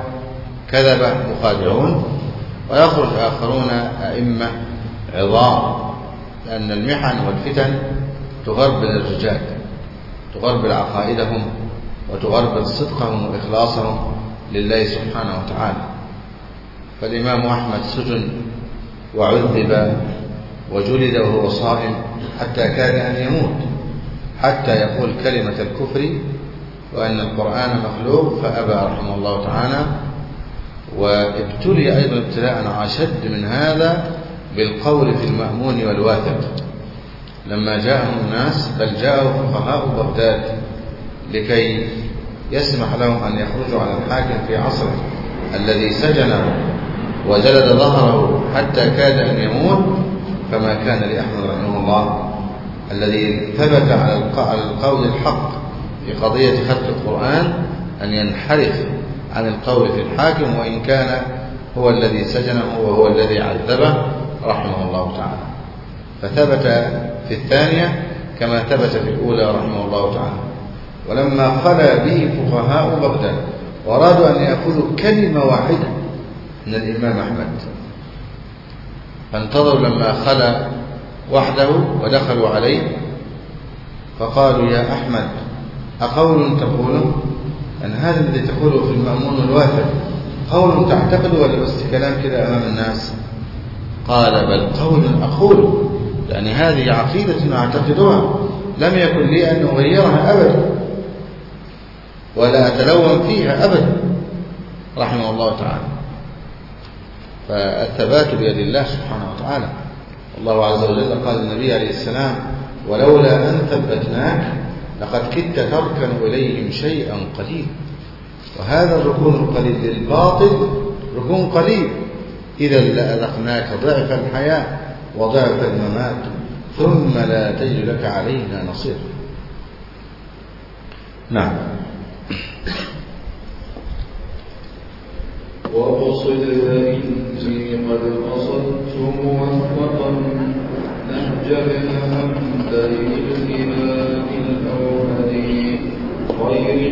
كذبة مخادعون ويخرج آخرون أئمة عظام. لأن المحن والفتن تغربل الرجال تغربل عقائدهم وتغربل صدقهم وإخلاصهم لله سبحانه وتعالى. فالإمام أحمد سجن وعذب وجلد وهو صائم حتى كاد أن يموت حتى يقول كلمة الكفر وأن القرآن مخلوق فأبى رحمه الله تعالى وابتلي أيضا ابتلاء أشد من هذا بالقول في المأمون والواثق. لما جاءهم الناس بل جاءوا فقهاء بغداد لكي يسمح لهم أن يخرجوا على الحاكم في عصره الذي سجنه وجلد ظهره حتى كاد أن يموت فما كان لأحمد رحمه الله الذي ثبت على القول الحق في قضية خلق القرآن أن ينحرف عن القول في الحاكم وإن كان هو الذي سجنه وهو الذي عذبه رحمه الله تعالى. فثبت في الثانية كما ثبت في الأولى رحمه الله تعالى. ولما خلا به فقهاء بغداد وأرادوا أن يأخذوا كلمة واحدة من الإمام أحمد. فانتظروا لما خلا وحده ودخلوا عليه فقالوا يا أحمد أقول تقوله أن هذا الذي تقوله في المأمون الواثق قول تعتقد ولا بس كلام كده أمام الناس؟ قال بل قول أقول لأن هذه عقيدة أعتقدها لم يكن لي أن أغيرها أبدا ولا أتلون فيها أبدا رحمه الله تعالى. فالثبات بيد الله سبحانه وتعالى. الله عز وجل قال النبي عليه السلام ولولا أن ثبتناك لقد كدت تركن إليهم شيئا قليلا. وهذا الركون القليل للباطل ركون قليل. إذا لأذقناك ضعف الحياة وضعف الممات ثم لا تجد لك علينا نصير نعم. قد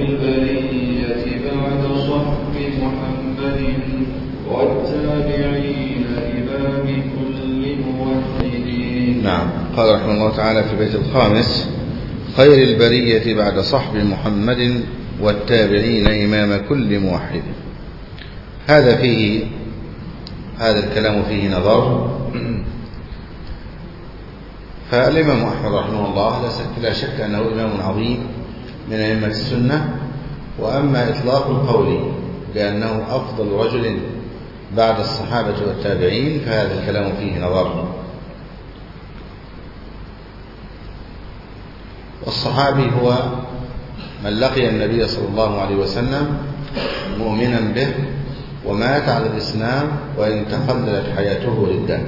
البرية بعد صحب محمد والتابعين إمام كل موحدين نعم. قال رحمه الله تعالى في البيت الخامس خير البرية بعد صحب محمد والتابعين إمام كل موحد. هذا فيه هذا الكلام فيه نظر. فالإمام أحمد رحمه الله لا شك أنه إمام عظيم من أئمة السنة. وأما إطلاق القول بأنه أفضل رجل بعد الصحابة والتابعين فهذا الكلام فيه نظر. والصحابي هو من لقي النبي صلى الله عليه وسلم مؤمنا به ومات على الإسلام وإن تخللت حياته ردة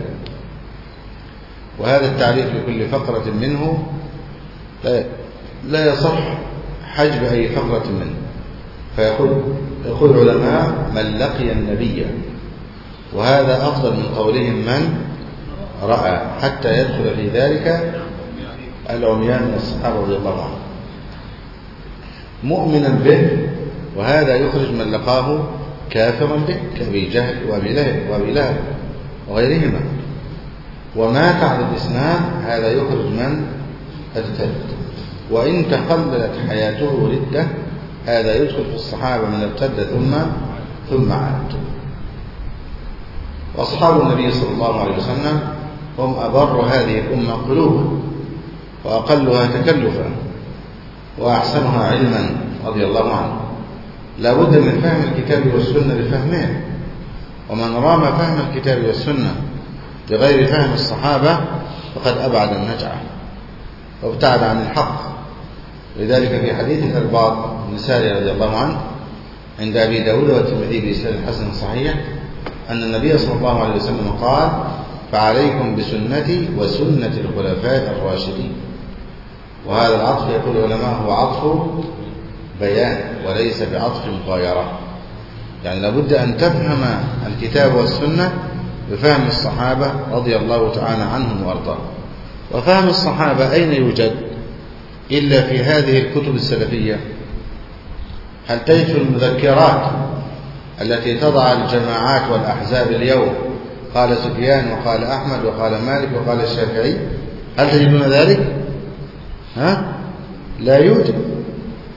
وهذا التعريف لكل فقرة منه لا يصح حجب أي فقرة منه. فيقول يقول العلماء من لقي النبي. وهذا أفضل من قولهم من رأى حتى يدخل في ذلك العميان من الصحابة رضي الله عنهم. مؤمنا به وهذا يخرج من لقاه كافرا به كأبي جهل وأبي لهب وأبي لهب وغيرهما. ومات على الإسلام هذا يخرج من؟ ارتد وإن تقللت حياته ردة هذا يدخل في الصحابة من ارتد ثم ثم عاد. وأصحاب النبي صلى الله عليه وسلم هم أبر هذه الأمة قلوبا وأقلها تكلفا وأحسنها علما رضي الله عنه. لا بد من فهم الكتاب والسنة بفهمه ومن رام فهم الكتاب والسنة بغير فهم الصحابة فقد أبعد النجعة وابتعد عن الحق. لذلك في حديث الأرباط بن ساري رضي الله عنه عند أبي داود والترمذي بإسناد حسن صحيح أن النبي صلى الله عليه وسلم قال فعليكم بسنتي وسنة الخلفاء الراشدين. وهذا العطف يقول العلماء هو عطف بيان وليس بعطف مغايرة. يعني لابد أن تفهم الكتاب والسنة بفهم الصحابة رضي الله تعالى عنهم وأرضاهم. وفهم الصحابة أين يوجد؟ إلا في هذه الكتب السلفية. هل تجد المذكرات التي تضع الجماعات والأحزاب اليوم؟ قال سفيان وقال أحمد وقال مالك وقال الشافعي. هل تجدون ذلك؟ ها؟ لا يوجد.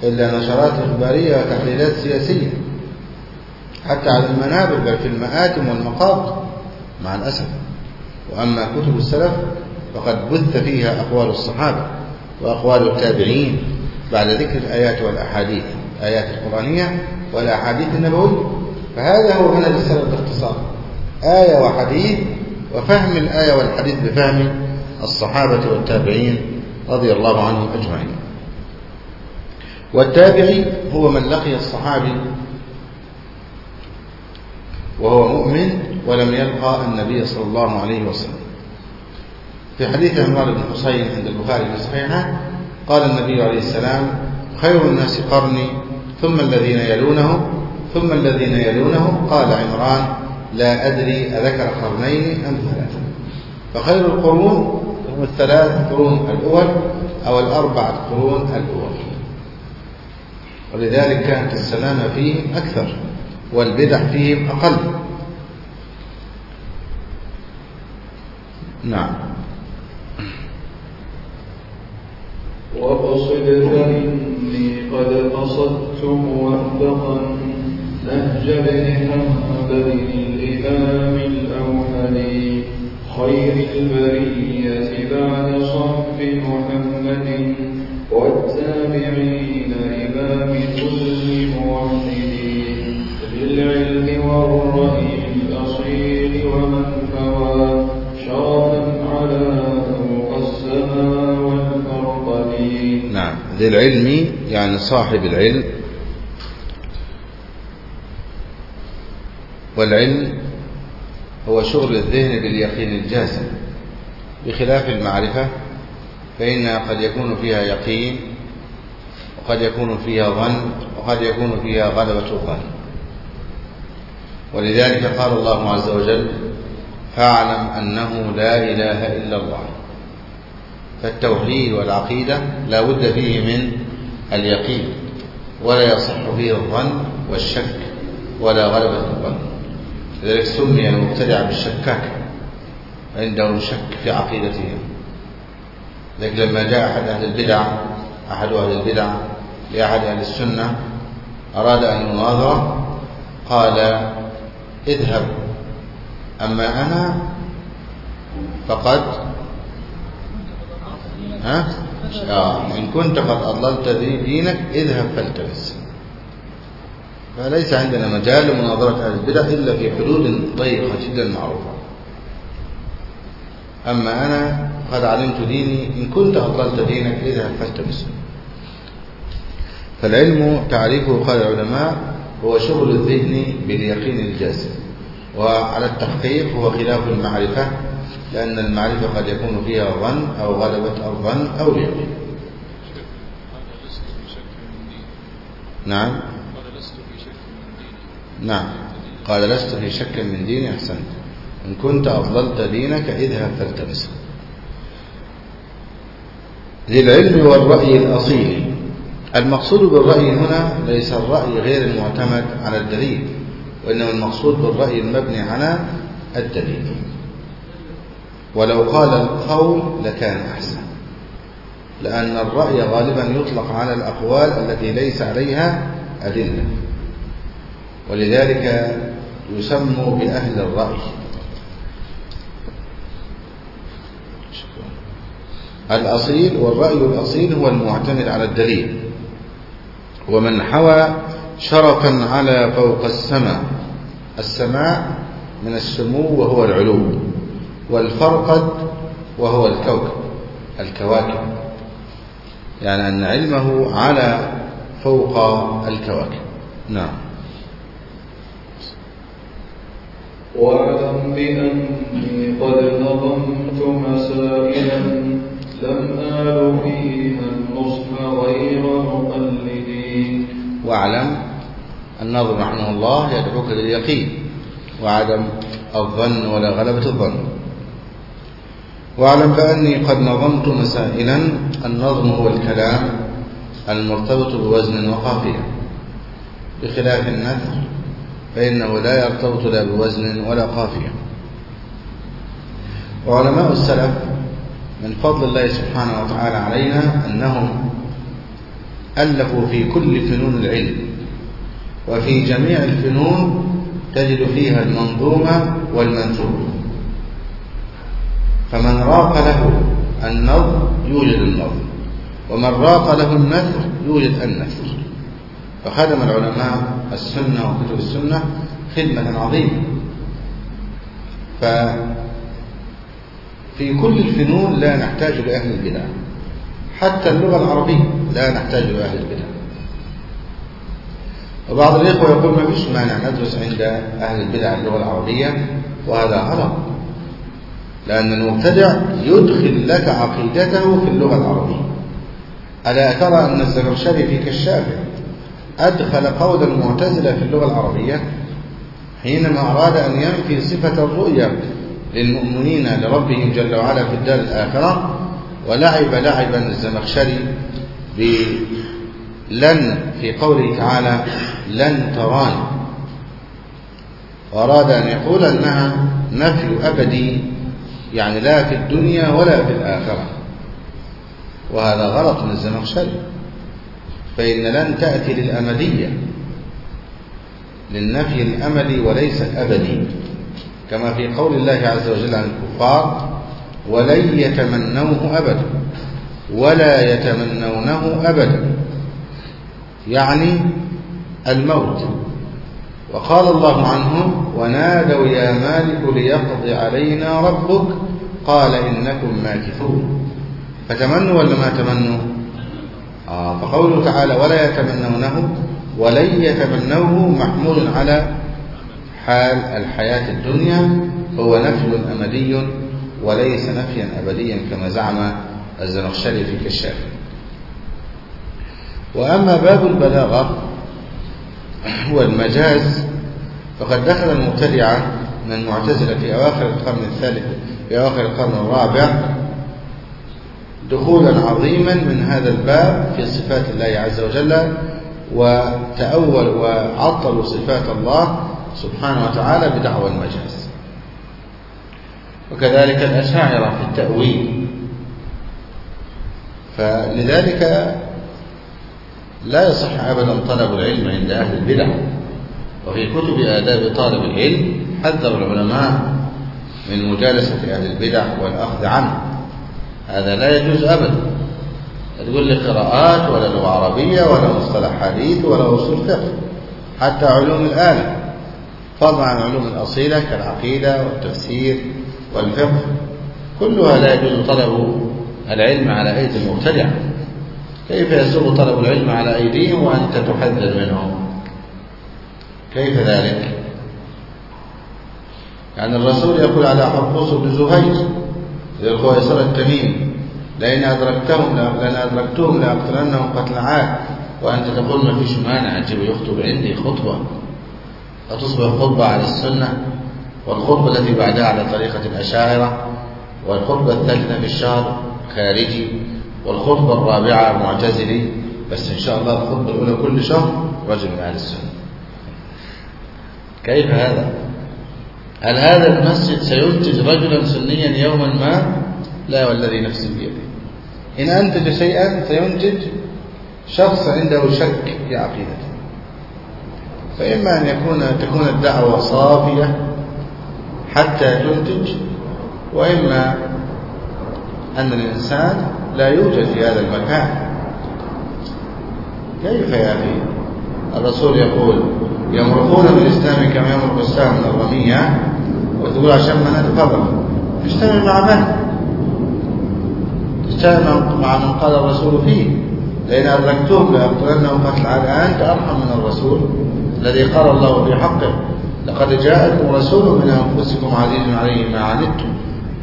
إلا نشرات إخبارية وتحليلات سياسية. حتى على المنابر بل في المآتم والمقابر مع الأسف. وأما كتب السلف فقد بث فيها أقوال الصحابة وأقوال التابعين بعد ذكر الآيات والأحاديث الآيات القرآنية والأحاديث النبوية. فهذا هو منهج السلف باختصار. آية وحديث وفهم الآية والحديث بفهم الصحابة والتابعين رضي الله عنهم أجمعين. والتابعي هو من لقي الصحابي وهو مؤمن ولم يلقى النبي صلى الله عليه وسلم. في حديث عمران بن حسين عند البخاري في صحيحه قال النبي عليه السلام خير الناس قرني ثم الذين يلونه ثم الذين يلونه قال عمران لا أدري أذكر قرنين أم ثلاثة. فخير القرون هم الثلاث قرون الأول أو الأربعة قرون الأول. ولذلك كانت السلامة فيهم أكثر والبدع فيهم أقل. نعم. وقصد فإني قد قصدت موفقا نهج ابن حنبل الإمام الأوحدي خير البرية بعد صحب محمد والتابعين إمام والرأي الأصيل ومن شرفا على نعم. العلم يعني صاحب العلم. والعلم هو شغل الذهن باليقين الجازم. بخلاف المعرفة فإنها قد يكون فيها يقين وقد يكون فيها ظن وقد يكون فيها غلبة الظن. ولذلك قال الله عز وجل فاعلم أنه لا إله إلا الله فالتوحيد والعقيدة لا بد فيه من اليقين ولا يصح فيه الظن والشك ولا غلبة الظن. لذلك سمي المبتدع بالشكاك عنده شك في عقيدته. لكن لما جاء أحد أهل البدع أحد أهل البدع لأحد أهل السنة أراد أن يناظره قال اذهب أما أنا فقد ها؟ آه إن كنت قد أضللت دينك اذهب فالتمس. فليس عندنا مجال لمناظرة أهل البدع إلا في حدود ضيقة جدا معروفة. أما أنا قد علمت ديني إن كنت أضللت دينك اذهب فالتمس فالعلم تعريفه قال العلماء هو شغل الذهن باليقين الجازم وعلى التحقيق هو خلاف المعرفة لأن المعرفة قد يكون فيها ظن أو غلبة الظن أو اليقين. نعم. نعم. قال لست في شك من ديني أحسنت. إن كنت أضللت دينك اذهب فالتمسه ذي العلم والرأي الأصيل. المقصود بالرأي هنا ليس الرأي غير المعتمد على الدليل وإنما المقصود بالرأي المبني على الدليل. ولو قال القول لكان أحسن لأن الرأي غالبا يطلق على الأقوال التي ليس عليها أدلة. ولذلك يسموا بأهل الرأي. الأصيل والرأي الأصيل هو المعتمد على الدليل ومن حوى شرفا على فوق السماء السماء من السمو وهو العلو والفرقد وهو الكوكب الكواكب يعني أن علمه على فوق الكواكب. نعم. واعلم بأني قد نظمت مسائلا فيها النصح غير مقلدين. واعلم النظر رحمه الله يدعوك لليقين وعدم الظن ولا غلبة الظن. واعلم بأني قد نظمت مسائلا النظم هو الكلام المرتبط بوزن وقافية. بخلاف النثر فإنه لا يرتبط لا بوزن ولا قافية. وعلماء السلف من فضل الله سبحانه وتعالى علينا أنهم ألفوا في كل فنون العلم وفي جميع الفنون تجد فيها المنظومة والمنثور فمن راق له النظم يوجد النظم ومن راق له النثر يوجد النثر. فخدم العلماء السنة وكتب السنة خدمة عظيمة. ففي كل الفنون لا نحتاج لأهل البدع. حتى اللغة العربية لا نحتاج لأهل البدع. وبعض الإخوة يقول ما فيش مانع ندرس عند أهل البدع اللغة العربية وهذا غلط. لأن المبتدع يدخل لك عقيدته في اللغة العربية. ألا ترى أن الزمخشري في كشافه أدخل قول المعتزلة في اللغة العربية؟ حينما أراد أن ينفي صفة الرؤية للمؤمنين لربهم جل وعلا في الدار الآخرة ولعب لعبا الزمخشري بلن في قوله تعالى لن تراني وأراد أن يقول أنها نفي أبدي يعني لا في الدنيا ولا في الآخرة. وهذا غلط من الزمخشري. فإن لن تأتي للأمدية للنفي الأمدي وليس الأبدي. كما في قول الله عز وجل عن الكفار ولن يتمنوه أبدا ولا يتمنونه أبدا. يعني الموت. وقال الله عنهم ونادوا يا مالك ليقضي علينا ربك قال إنكم ماكثون. فتمنوا ولا ما تمنوا؟ آه فقوله تعالى ولا يتمنونه ولن يتمنوه محمول على حال الحياة الدنيا هو نفي أمدي وليس نفيا أبديا كما زعم الزمخشري في كشاف. وأما باب البلاغة هو المجاز فقد دخل المبتدعة من المعتزلة في أواخر القرن الثالث في أواخر القرن الرابع دخولا عظيما من هذا الباب في صفات الله عز وجل وتأول وعطلوا صفات الله سبحانه وتعالى بدعوى المجاز وكذلك الأشاعرة في التأويل. فلذلك لا يصح أبدا طلب العلم عند أهل البدع. وفي كتب آداب طالب العلم حذر العلماء من مجالسة أهل البدع والأخذ عنه. هذا لا يجوز أبدا. تقول لي قراءات ولا لغة عربية ولا مصطلح حديث ولا أصول فقه. حتى علوم الآلة. فضلا عن علوم الأصيلة كالعقيدة والتفسير والفقه. كلها لا يجوز طلب العلم على أيدي المبتدع. كيف يسوغ طلب العلم على أيديهم وأنت تحذر منهم؟ كيف ذلك؟ يعني الرسول يقول على حرقوس بن زهير للخويصر التميم لئن أدركتهم لأن أدركتهم لأقتلنهم قتل عاد. وأنت تقول ما فيش مانع أجيب يخطب عندي خطبة. فتصبح خطبة على السنة والخطبة التي بعدها على طريقة الأشاعرة والخطبة الثالثة في الشهر خارجي والخطبة الرابعة معتزلي بس إن شاء الله الخطبة الأولى كل شهر رجل من أهل السنة كيف هذا؟ هل هذا المسجد سينتج رجلا سنيا يوما ما؟ لا والذي نفسي بيده إن أنتج شيئا سينتج شخص عنده شك في عقيدته فإما أن يكون تكون الدعوة صافية حتى تنتج وإما أن الإنسان لا يوجد في هذا المكان. كيف يا أخي؟ الرسول يقول يمرقون بالإسلام كما يمرق السهم من الرمية. وتقول عشان ما نتفرق تجتمع مع من؟ تجتمع مع من قال الرسول فيه. لئن أدركتهم لأقتلنهم قتل على أنت أرحم من الرسول. الذي قال الله في حقه لقد جاءكم رسول من أنفسكم عزيز عليه ما عنتم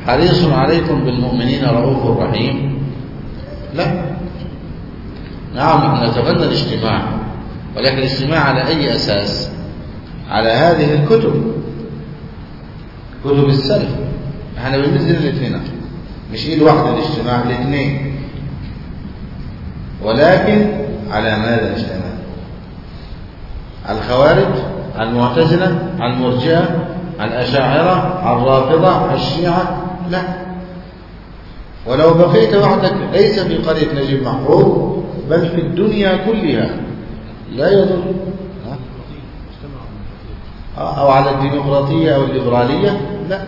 حريص عليكم بالمؤمنين رؤوف رحيم. لا. نعم نحن نتبنى الاجتماع ولكن الاجتماع على أي أساس؟ على هذه الكتب. كتب السلف. إحنا بننزل الاثنين مش إيد واحدة الاجتماع الاثنين. ولكن على ماذا اجتمع؟ الخوارج المعتزلة المرجئة الأشاعرة الرافضة الشيعة لا. ولو بقيت وحدك ليس في قرية نجيب محفوظ بل في الدنيا كلها. لا يضر. أو على الديمقراطية أو الليبرالية لا.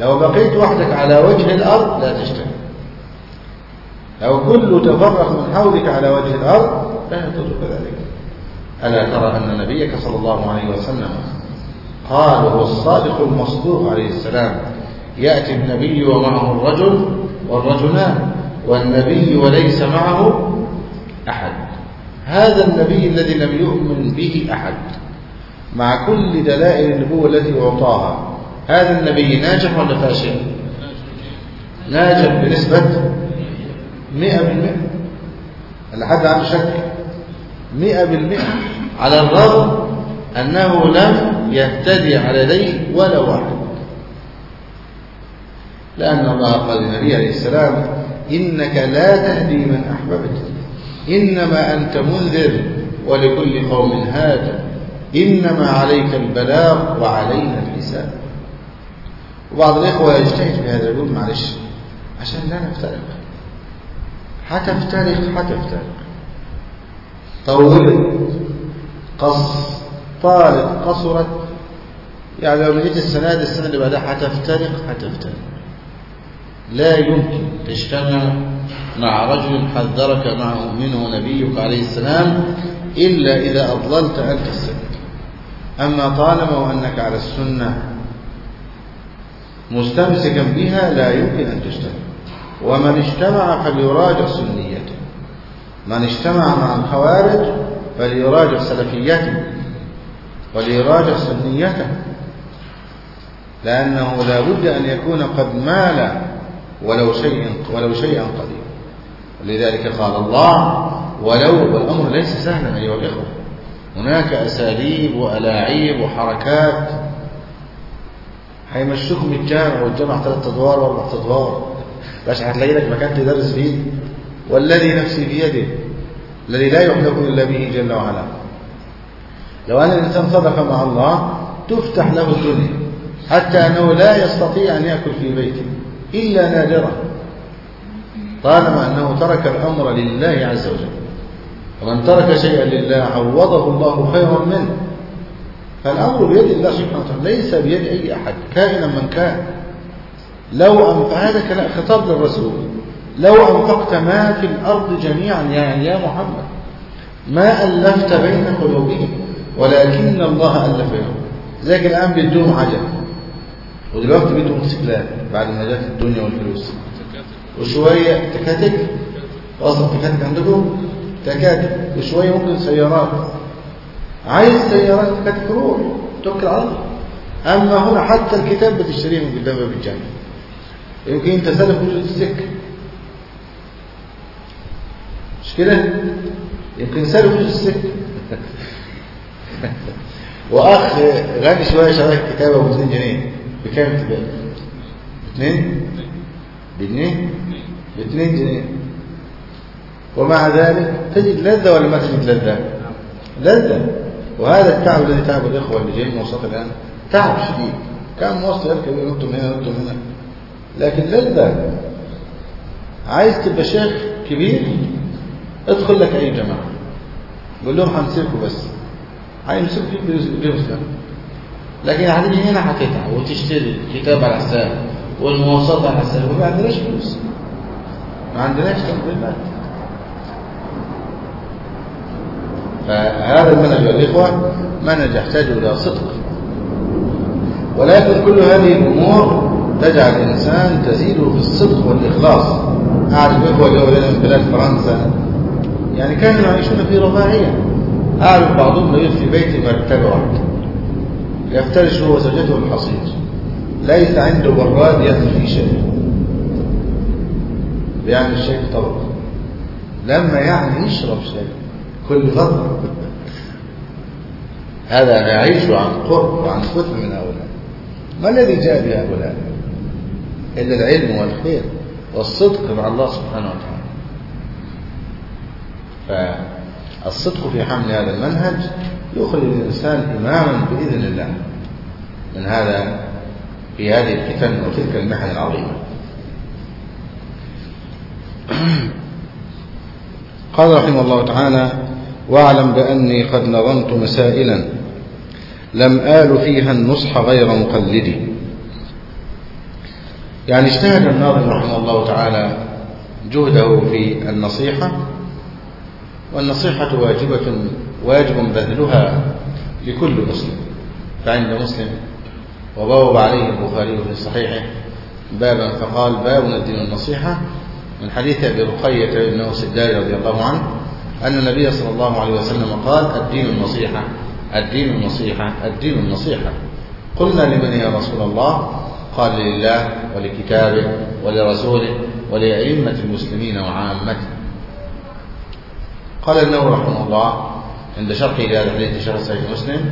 لو بقيت وحدك على وجه الأرض لا تجتمع لو كل تفرق من حولك على وجه الأرض لا يضرك ذلك ألا ترى أن نبيك صلى الله عليه وسلم قال هو الصادق المصدوق عليه السلام يأتي النبي ومعه الرجل والرجلان والنبي وليس معه أحد. هذا النبي الذي لم يؤمن به أحد. مع كل دلائل النبوة التي أعطاها هذا النبي ناجح ولا فاشل؟ ناجح بنسبة مئة بالمئة. اللي حد عنده شك مئة بالمئة على الرغم أنه لم يهتدي على يديه ولا واحد. لأن الله قال للنبي عليه السلام إنك لا تهدي من أحببت. إنما أنت منذر ولكل قوم هاد. إنما عليك البلاغ وعلينا الحساب. وبعض الإخوة يجتهد في هذا يقول معلش عشان لا نفترق. هتفترق هتفترق طولت قص طالت قصرت. يعني لو جيت السنة دي السنة اللي بعدها هتفترق هتفترق لا يمكن تجتمع مع رجل حذرك معه منه نبيك عليه السلام إلا إذا أضللت أنت السنة أما طالما وأنك على السنة مستمسكا بها لا يمكن أن تجتمع ومن اجتمع فليراجع سنيته. من اجتمع مع الخوارج فليراجع سلفيته وليراجع سنيته لأنه لا بد أن يكون قد مال ولو شيء ولو شيئا قليلا ولذلك قال الله ولو والأمر ليس سهلا أيها الإخوة. هناك أساليب وألاعيب وحركات. هيمشوكم الجامع والجامع ثلاث أدوار وأربع أدوار. باش هتلاقي لك مكان تدرس فيه. والذي نفسي بيده الذي لا يحلف إلا به جل وعلا. لو أن الإنسان صدق مع الله تفتح له الدنيا حتى أنه لا يستطيع أن يأكل في بيته إلا نادرا. طالما أنه ترك الأمر لله عز وجل. ومن ترك شيئا لله عوضه الله خيرا منه. فالأمر بيد الله سبحانه وتعالى ليس بيد أي أحد كائنا من كان. لو أنفق هذا كلام خطاب للرسول. لو أنفقت ما في الأرض جميعا يعني يا محمد ما ألفت بين قلوبهم ولكن الله ألف بينهم. زيك الآن بيدوهم عجل ودلوقتي بيدوا موتوسيكلات بعد ما جت الدنيا والفلوس. وشوية تكاتك. أصلا تكاتك عندكم؟ تكاتك. وشوية ممكن سيارات. عايز سيارات تكاتك روح. توكل على الله أما هنا حتى الكتاب بتشتريه من قدام باب الجامع يمكن انت سلف وجود السكة مش كده يمكن سلف وجود السكة. وأخ غني شوية شرايح كتابة ب 2 جنيه. بكام تبقى؟ اثنين بجنيه باثنين جنيه. ومع ذلك تجد لذة ولا ما تجد لذة؟ لذة. وهذا التعب الذي تعب الإخوة اللي جايين مواصلات الآن تعب شديد. كان مواصل يركب ينط من هنا ينط من هنا. لكن لذة. عايز تبقى شيخ كبير؟ ادخل لك أي جماعة. قول لهم هنسيبكم بس. هيمسكوا بيمسكوا لكن هتيجي هنا هتتعب وتشتري كتاب على حساب والمواصلات على حساب. وما عندناش فلوس؟ ما عندناش تنظيمات فهذا المنهج يا الإخوة منهج يحتاج إلى صدق. ولكن كل هذه الأمور تجعل الإنسان تزيده في الصدق والإخلاص. أعرف إخوة جاءوا لنا من بلاد فرنسا. يعني كانوا يعيشون في رفاهية أعرف بعضهم لا في بيت مرتبة واحدة يفترش هو وزوجته الحصير. ليس عنده براد يأكل فيه شيء. بيعمل الشيء طبق. لما يعني يشرب شيء كل فترة [laughs] هذا يعيش عن قرب وعن فتن من هؤلاء. ما الذي جاء بهؤلاء؟ إلا العلم والخير والصدق مع الله سبحانه وتعالى. فالصدق في حمل هذا المنهج يخرج الإنسان إماما بإذن الله. من هذا في هذه الفتن وتلك المحن العظيمة. [clears throat] قال رحمه الله تعالى واعلم بأني قد نظمت مسائلا لم آل فيها النصح غير مقلدي يعني اجتهد الناظم رحمه الله تعالى جهده في النصيحة والنصيحة واجبة واجب بذلها لكل مسلم فعند مسلم. وبوب عليه البخاري في صحيحه بابا فقال باب الدين النصيحة. من حديث أبي رقية بن أوس الداري رضي الله عنه أن النبي صلى الله عليه وسلم قال الدين النصيحة الدين النصيحة الدين النصيحة. قلنا لمن يا رسول الله؟ قال لله ولكتابه ولرسوله ولأئمة المسلمين وعامته. قال النووي رحمه الله عند شرحه لهذا الحديث شرح صحيح مسلم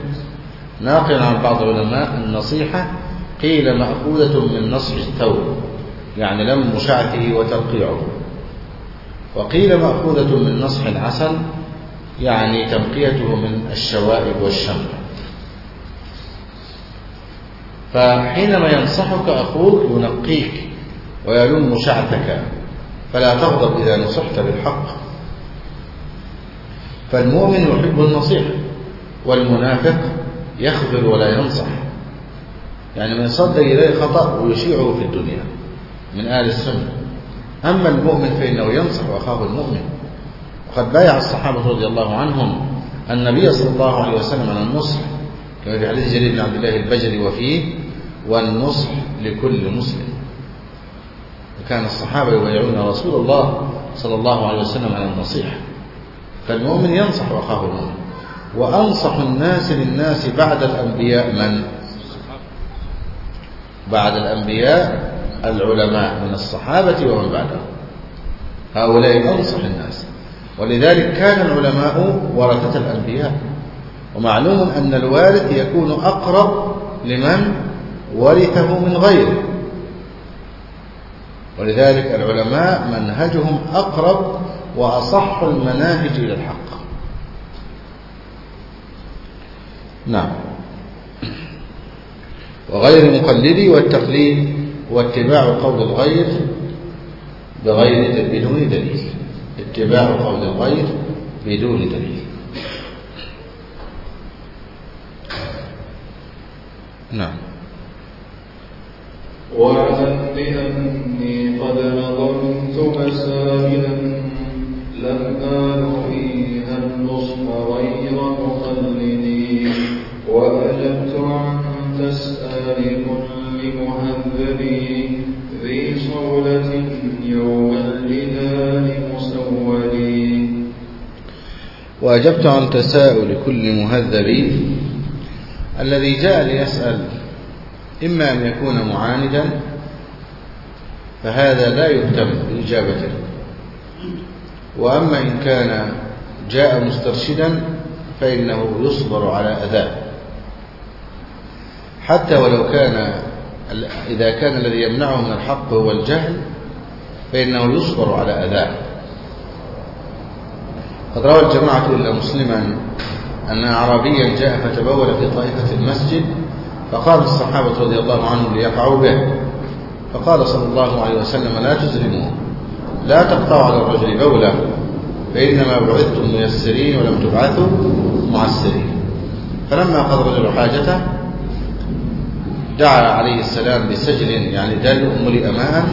ناقلا عن بعض العلماء النصيحة قيل مأخوذة من نصح الثوب يعني لم شعثه وترقيعه. وقيل مأخوذة من نصح العسل يعني تنقيته من الشوائب والشمع فحينما ينصحك أخوك ينقيك ويلم شعثك فلا تغضب إذا نصحت بالحق. فالمؤمن يحب النصيحة والمنافق يخذل ولا ينصح. يعني من صد إليه خطأ ويشيعه في الدنيا من آل السنة. أما المؤمن فإنه ينصح أخاه المؤمن. وقد بايع الصحابة رضي الله عنهم النبي صلى الله عليه وسلم على النصح كما في حديث جرير بن عبد الله البجلي وفيه والنصح لكل مسلم. وكان الصحابة يبايعون رسول الله صلى الله عليه وسلم على النصيحة. فالمؤمن ينصح أخاه المؤمن وأنصح الناس للناس بعد الأنبياء من؟ بعد الأنبياء العلماء من الصحابة ومن بعدهم. هؤلاء أنصح الناس. ولذلك كان العلماء ورثة الأنبياء. ومعلوم أن الوارث يكون أقرب لمن ورثه من غيره. ولذلك العلماء منهجهم أقرب وأصح المناهج إلى الحق. نعم. وغير مقلدي والتقليد واتباع قول الغير بغير بدون دليل. اتباع قول الغير بدون دليل. نعم. واعلم بأني قد نظمت مسائلا النصح غير مقلدي وأجبت عن تسأل كل ذي صولة مسودي وأجبت عن تساؤل كل مهذب الذي جاء ليسأل إما أن يكون معاندا فهذا لا يهتم بإجابته. وأما إن كان جاء مسترشدا فإنه يصبر على أذاه. حتى ولو كان إذا كان الذي يمنعه من الحق هو الجهل فإنه يصبر على أذاه. قد روى الجماعة إلا مسلما أن أعرابيا جاء فتبول في طائفة المسجد فقال الصحابة رضي الله عنهم ليقعوا به فقال صلى الله عليه وسلم لا تزلموا لا تقطعوا على الرجل بوله فإنما بعثتم ميسرين ولم تبعثوا معسرين. فلما قضى الرجل حاجته دعا عليه السلام بسجل يعني دل ملئ ماء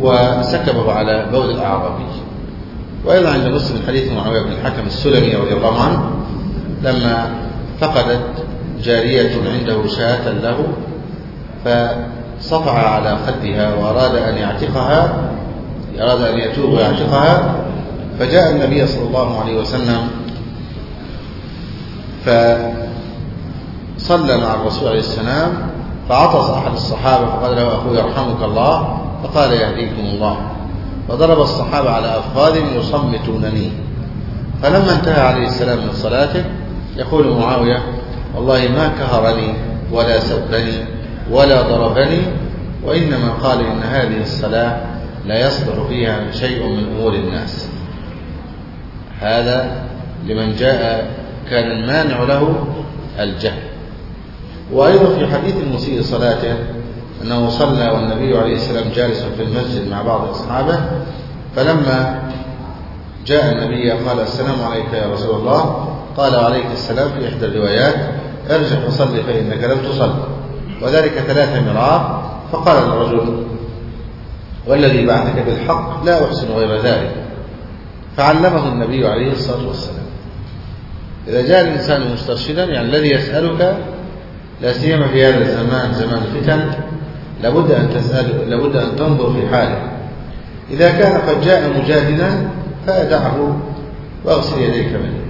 وسكبه على بول الأعرابي. وأيضا عند مسلم حديث معاوية بن الحكم السلمي رضي الله عنه لما فقدت جارية عنده شاة له فصفع على خدها وأراد أن يعتقها أراد أن يتوب ويعتقها فجاء النبي صلى الله عليه وسلم فصلى مع الرسول عليه السلام فعطس أحد الصحابة فقال له أخوي يرحمك الله فقال يهديكم الله. فضرب الصحابة على أفخاذهم يصمتونني. فلما انتهى عليه السلام من صلاته يقول معاوية والله ما كهرني ولا سبني ولا ضربني وإنما قال إن هذه الصلاة لا يصلح فيها شيء من أمور الناس. هذا لمن جاء كان المانع له الجهل. وأيضا في حديث المسيء صلاته أنه صلى والنبي عليه السلام جالس في المسجد مع بعض أصحابه فلما جاء النبي قال السلام عليك يا رسول الله. قال عليك السلام في إحدى الروايات ارجع فصلي فإنك لم تصل. وذلك ثلاث مرات فقال الرجل والذي بعثك بالحق لا أحسن غير ذلك. فعلمه النبي عليه الصلاة والسلام. إذا جاء الإنسان مسترشدا يعني الذي يسألك لا سيما في هذا الزمان زمان الفتن لابد أن تسأل لابد أن تنظر في حاله. إذا كان قد جاء مجادلا فدعه وأغسل يديك منه.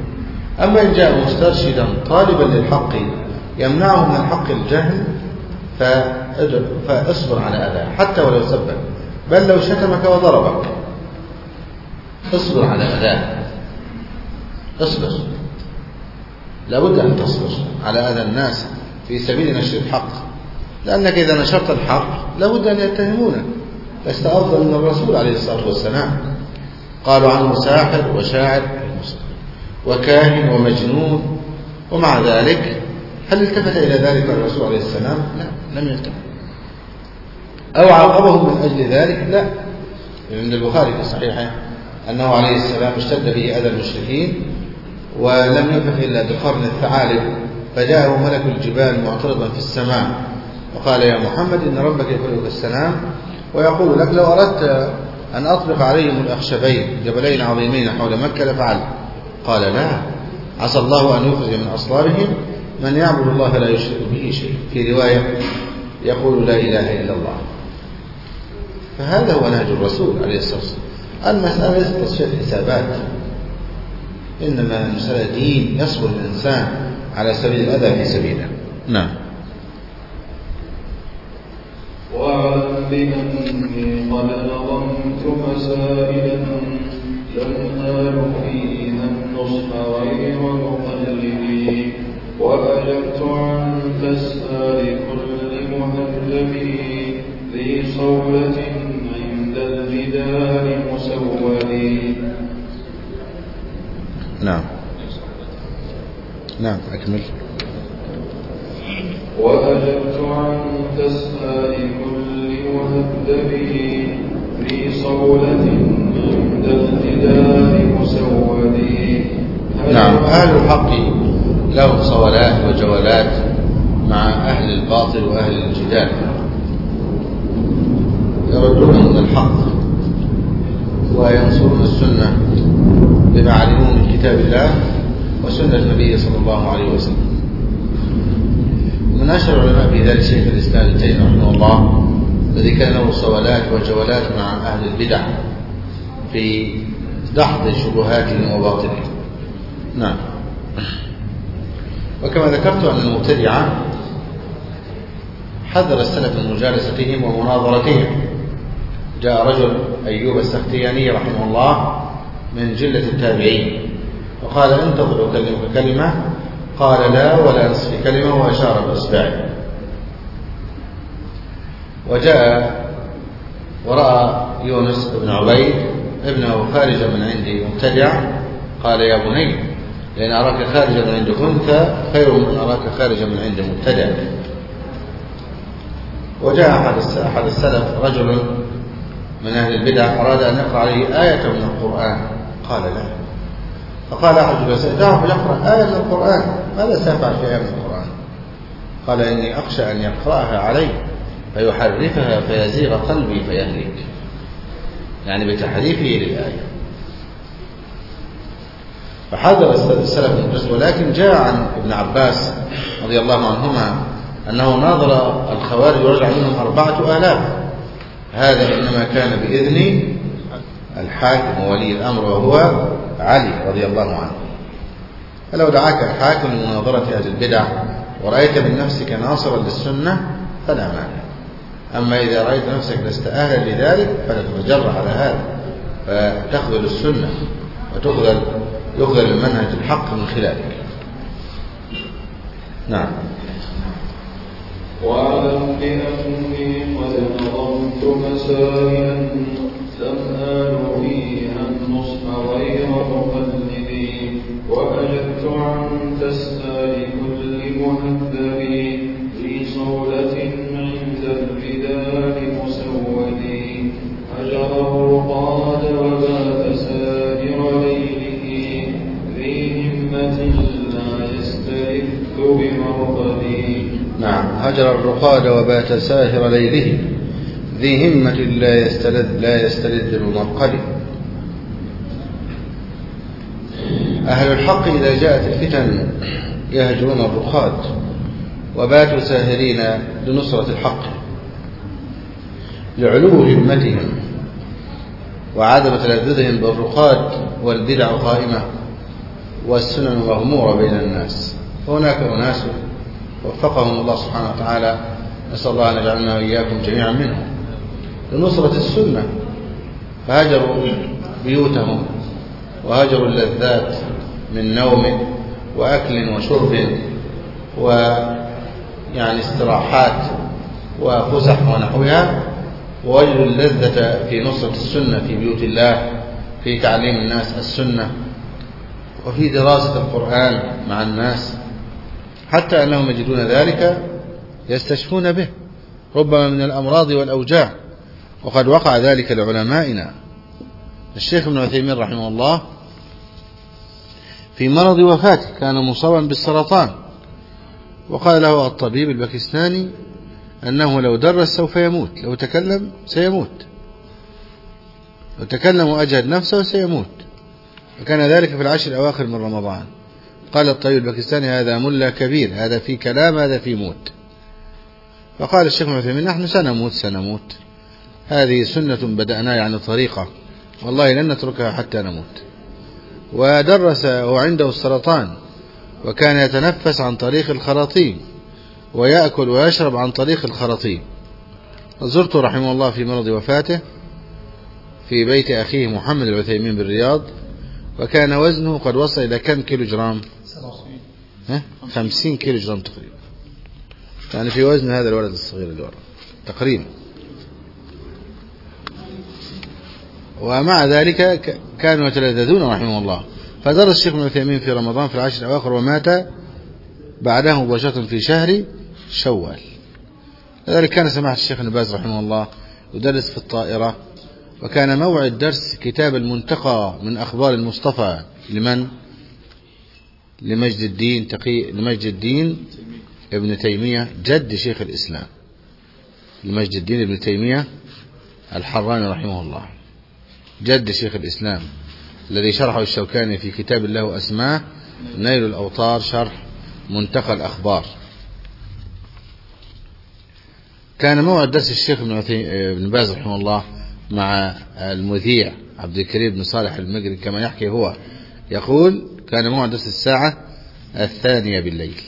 أما إن جاء مسترشدا طالبا للحق يمنعه من حق الجهل فأصبر على أذاه حتى ولو سبك بل لو شتمك وضربك. اصبر. على أذاه اصبر. لابد أن تصبر على أذى الناس في سبيل نشر الحق. لأنك إذا نشرت الحق لابد أن يتهمونك. لست أفضل من الرسول عليه الصلاة والسلام. قالوا عنه ساحر وشاعر وكاهن ومجنون ومع ذلك هل التفت إلى ذلك الرسول عليه السلام؟ لا لم يلتفت. أو عاقبهم من أجل ذلك؟ لا. عند البخاري في صحيحه أنه عليه السلام اشتد به أذى المشركين ولم يكف إلا بقرن الثعالب فجاءه ملك الجبال معترضا في السماء وقال يا محمد إن ربك يقول السلام ويقول لك لو أردت أن أطلق عليهم الأخشبين جبلين عظيمين حول مكة لفعلت قال لا عسى الله أن يخرج من أصلابهم من يعبد الله لا يشرك به شيء في رواية يقول لا إله إلا الله. فهذا هو نهج الرسول عليه الصلاة والسلام. المسألة ليست تصفية حسابات إنما المسألة دين يصبر الإنسان على سبيل الأذى في سبيله. نعم. واعلم بأني قد نظمت مسائلا لم فيها النصح غير وأجبت عن تسأل كل مهذب ذي صولة الجدار مسودي نعم. نعم أكمل. وأجبت عن تسأل كل مهذب ذي صولة عند الجدار مسودي نعم. أهل الحق لهم صولات وجولات مع أهل الباطل وأهل الجدال. يردون وينصرون السنة بما علموه من كتاب الله وسنة النبي صلى الله عليه وسلم. من أشهر العلماء في ذلك شيخ الإسلام ابن رحمه الله الذي كان له صولات وجولات مع أهل البدع في دحض شبهاتهم وباطلهم نعم. وكما ذكرت أن المبتدعة حذر السلف من مجالستهم ومناظرتهم. جاء رجل أيوب السختياني رحمه الله من جلة التابعين وقال انتظر أكلمك كلمة قال لا ولا نصف كلمة وأشار بإصبعه. وجاء ورأى يونس بن عبيد ابنه خارجا من عندي مبتدع قال يا بني لأن أراك خارجا من عند أنثى خير من أراك خارجا من عند مبتدع. وجاء أحد السلف رجل من أهل البدع أراد أن يقرأ عليه آية من القرآن. قال لا. فقال أحد الجلساء ذهب يقرأ آية من القرآن. ماذا سيفعل في آية من القرآن؟ قال إني أخشى أن يقرأها علي فيحرفها فيزيغ قلبي فيهلك. يعني بتحريفه للآية. فحذر السلف من الجزء ولكن جاء عن ابن عباس رضي الله عنهما أنه ناظر الخوارج ورجع منهم أربعة آلاف. هذا إنما كان بإذن الحاكم وولي الأمر وهو علي رضي الله عنه. فلو دعاك الحاكم لمناظرة أهل البدع ورأيت من نفسك ناصرا للسنة فلا مانع. أما إذا رأيت نفسك لست أهلا لذلك فلا تتجرأ على هذا. فتخذل السنة وتخذل يخذل المنهج الحق من خلالك. نعم. وأعلم بأني هجر الرقاد وبات ساهر ليله. ذي همة لا يستلذ لا يستلذ بمرقده أهل الحق إذا جاءت الفتن يهجرون الرقاد وباتوا ساهرين لنصرة الحق لعلو همتهم وعدم تلذذهم بالرقاد والبدع قائمة والسنن مغمورة بين الناس. هناك أناس وفقهم الله سبحانه وتعالى. نسأل الله أن يجعلنا وإياكم جميعا منهم. لنصرة السنة. فهجروا بيوتهم وهجروا اللذات من نوم وأكل وشرب ويعني استراحات وفسح ونحوها. ووجدوا اللذة في نصرة السنة في بيوت الله في تعليم الناس السنة وفي دراسة القرآن مع الناس. حتى أنهم يجدون ذلك يستشفون به. ربما من الأمراض والأوجاع. وقد وقع ذلك لعلمائنا. الشيخ ابن عثيمين رحمه الله في مرض وفاته كان مصابا بالسرطان وقال له الطبيب الباكستاني أنه لو درس سوف يموت لو تكلم سيموت. لو تكلم وأجهد نفسه سيموت. وكان ذلك في العشر الأواخر من رمضان. قال الطبيب الباكستاني هذا ملا كبير هذا في كلام هذا في موت. فقال الشيخ ابن عثيمين نحن سنموت سنموت. هذه سنة بدأنا يعني طريقة. والله لن نتركها حتى نموت. ودرس وعنده السرطان وكان يتنفس عن طريق الخراطيم ويأكل ويشرب عن طريق الخراطيم. زرته رحمه الله في مرض وفاته في بيت أخيه محمد العثيمين بالرياض وكان وزنه قد وصل إلى كم كيلو جرام ها؟ خمسين كيلو جرام تقريبا. يعني في وزن هذا الولد الصغير اللي تقريبا. ومع ذلك كانوا يتلذذون رحمه الله. فدرس الشيخ ابن عثيمين في رمضان في العشر الأواخر ومات بعدها مباشرة في شهر شوال. لذلك كان سماحة الشيخ ابن باز رحمه الله يدرس في الطائرة وكان موعد درس كتاب المنتقى من أخبار المصطفى لمن؟ لمجد الدين تقي لمجد الدين ابن تيمية جد شيخ الإسلام لمجد الدين ابن تيمية الحراني رحمه الله. جد شيخ الإسلام الذي شرحه الشوكاني في كتاب الله أسماه نيل الأوطار شرح منتقى الأخبار. كان موعد درس الشيخ ابن باز رحمه الله مع المذيع عبد الكريم بن صالح المجري كما يحكي هو. يقول كان موعد درس الساعة الثانية بالليل.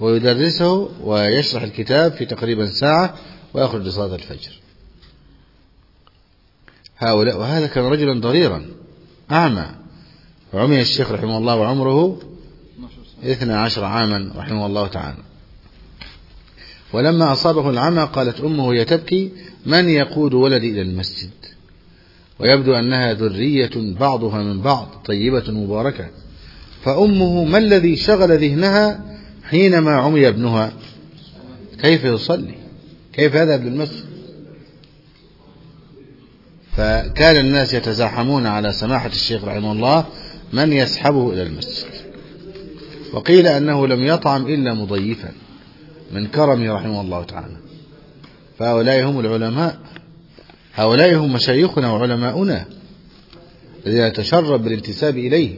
ويدرسه ويشرح الكتاب في تقريبا ساعة ويخرج لصلاة الفجر. هؤلاء وهذا كان رجلا ضريرا أعمى. وعمي الشيخ رحمه الله وعمره اثنى عشر عاما رحمه الله تعالى. ولما أصابه العمى قالت أمه هي تبكي من يقود ولدي إلى المسجد؟ ويبدو أنها ذرية بعضها من بعض طيبة مباركة. فأمه ما الذي شغل ذهنها حينما عمي ابنها؟ كيف يصلي؟ كيف يذهب للمسجد؟ فكان الناس يتزاحمون على سماحة الشيخ رحمه الله من يسحبه إلى المسجد. وقيل أنه لم يطعم إلا مضيفا من كرمه رحمه الله تعالى. فهؤلاء هم العلماء هؤلاء هم مشايخنا وعلماؤنا الذين يتشرب بالانتساب إليه.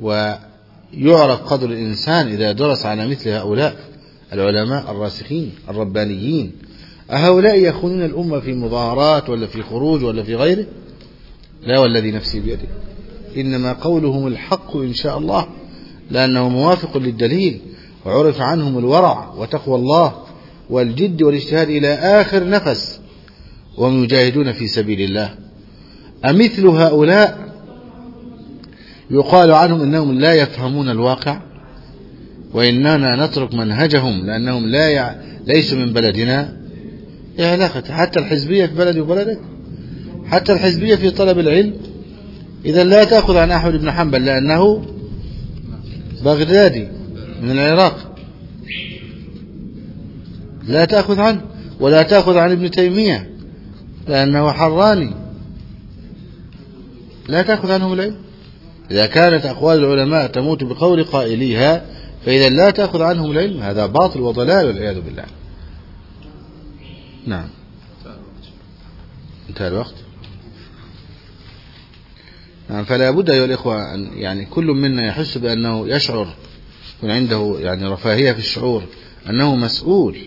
ويعرف قدر الإنسان إذا درس على مثل هؤلاء العلماء الراسخين الربانيين. أهؤلاء يخونون الأمة في مظاهرات ولا في خروج ولا في غيره؟ لا والذي نفسي بيده. إنما قولهم الحق إن شاء الله لأنه موافق للدليل وعرف عنهم الورع وتقوى الله والجد والاجتهاد إلى آخر نفس وهم يجاهدون في سبيل الله. أمثل هؤلاء يقال عنهم أنهم لا يفهمون الواقع وإننا نترك منهجهم لأنهم لا يع... ليسوا من بلدنا. إيه علاقة حتى الحزبية في بلدي وبلدك حتى الحزبية في طلب العلم. إذا لا تأخذ عن أحمد بن حنبل لأنه بغدادي من العراق. لا تأخذ عنه ولا تأخذ عن ابن تيمية لأنه حراني. لا تأخذ عنهم العلم. إذا كانت أقوال العلماء تموت بقول قائليها فإذا لا تأخذ عنهم العلم هذا باطل وضلال والعياذ بالله. نعم. انتهى الوقت. نعم، فلا بد أيها الإخوة أن يعني كل منا يحس بأنه يشعر يكون عنده يعني رفاهية في الشعور أنه مسؤول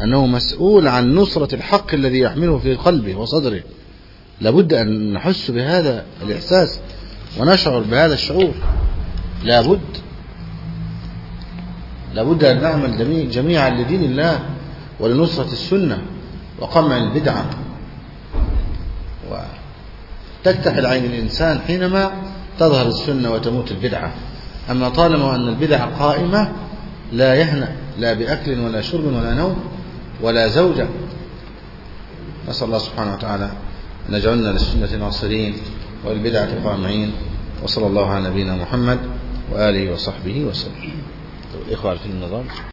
أنه مسؤول عن نصرة الحق الذي يحمله في قلبه وصدره. لابد أن نحس بهذا الإحساس ونشعر بهذا الشعور. لابد لابد أن نعمل جميع- جميعا لدين الله ولنصرة السنة وقمع البدعة. وتكتحل عين الإنسان حينما تظهر السنة وتموت البدعة. أما طالما أن البدعة قائمة لا يهنأ لا بأكل ولا شرب ولا نوم ولا زوجة. نسأل الله سبحانه وتعالى أن يجعلنا للسنة ناصرين والبدعة قامعين وصلى الله على نبينا محمد وآله وصحبه وسلم. الإخوة عارفين النظام.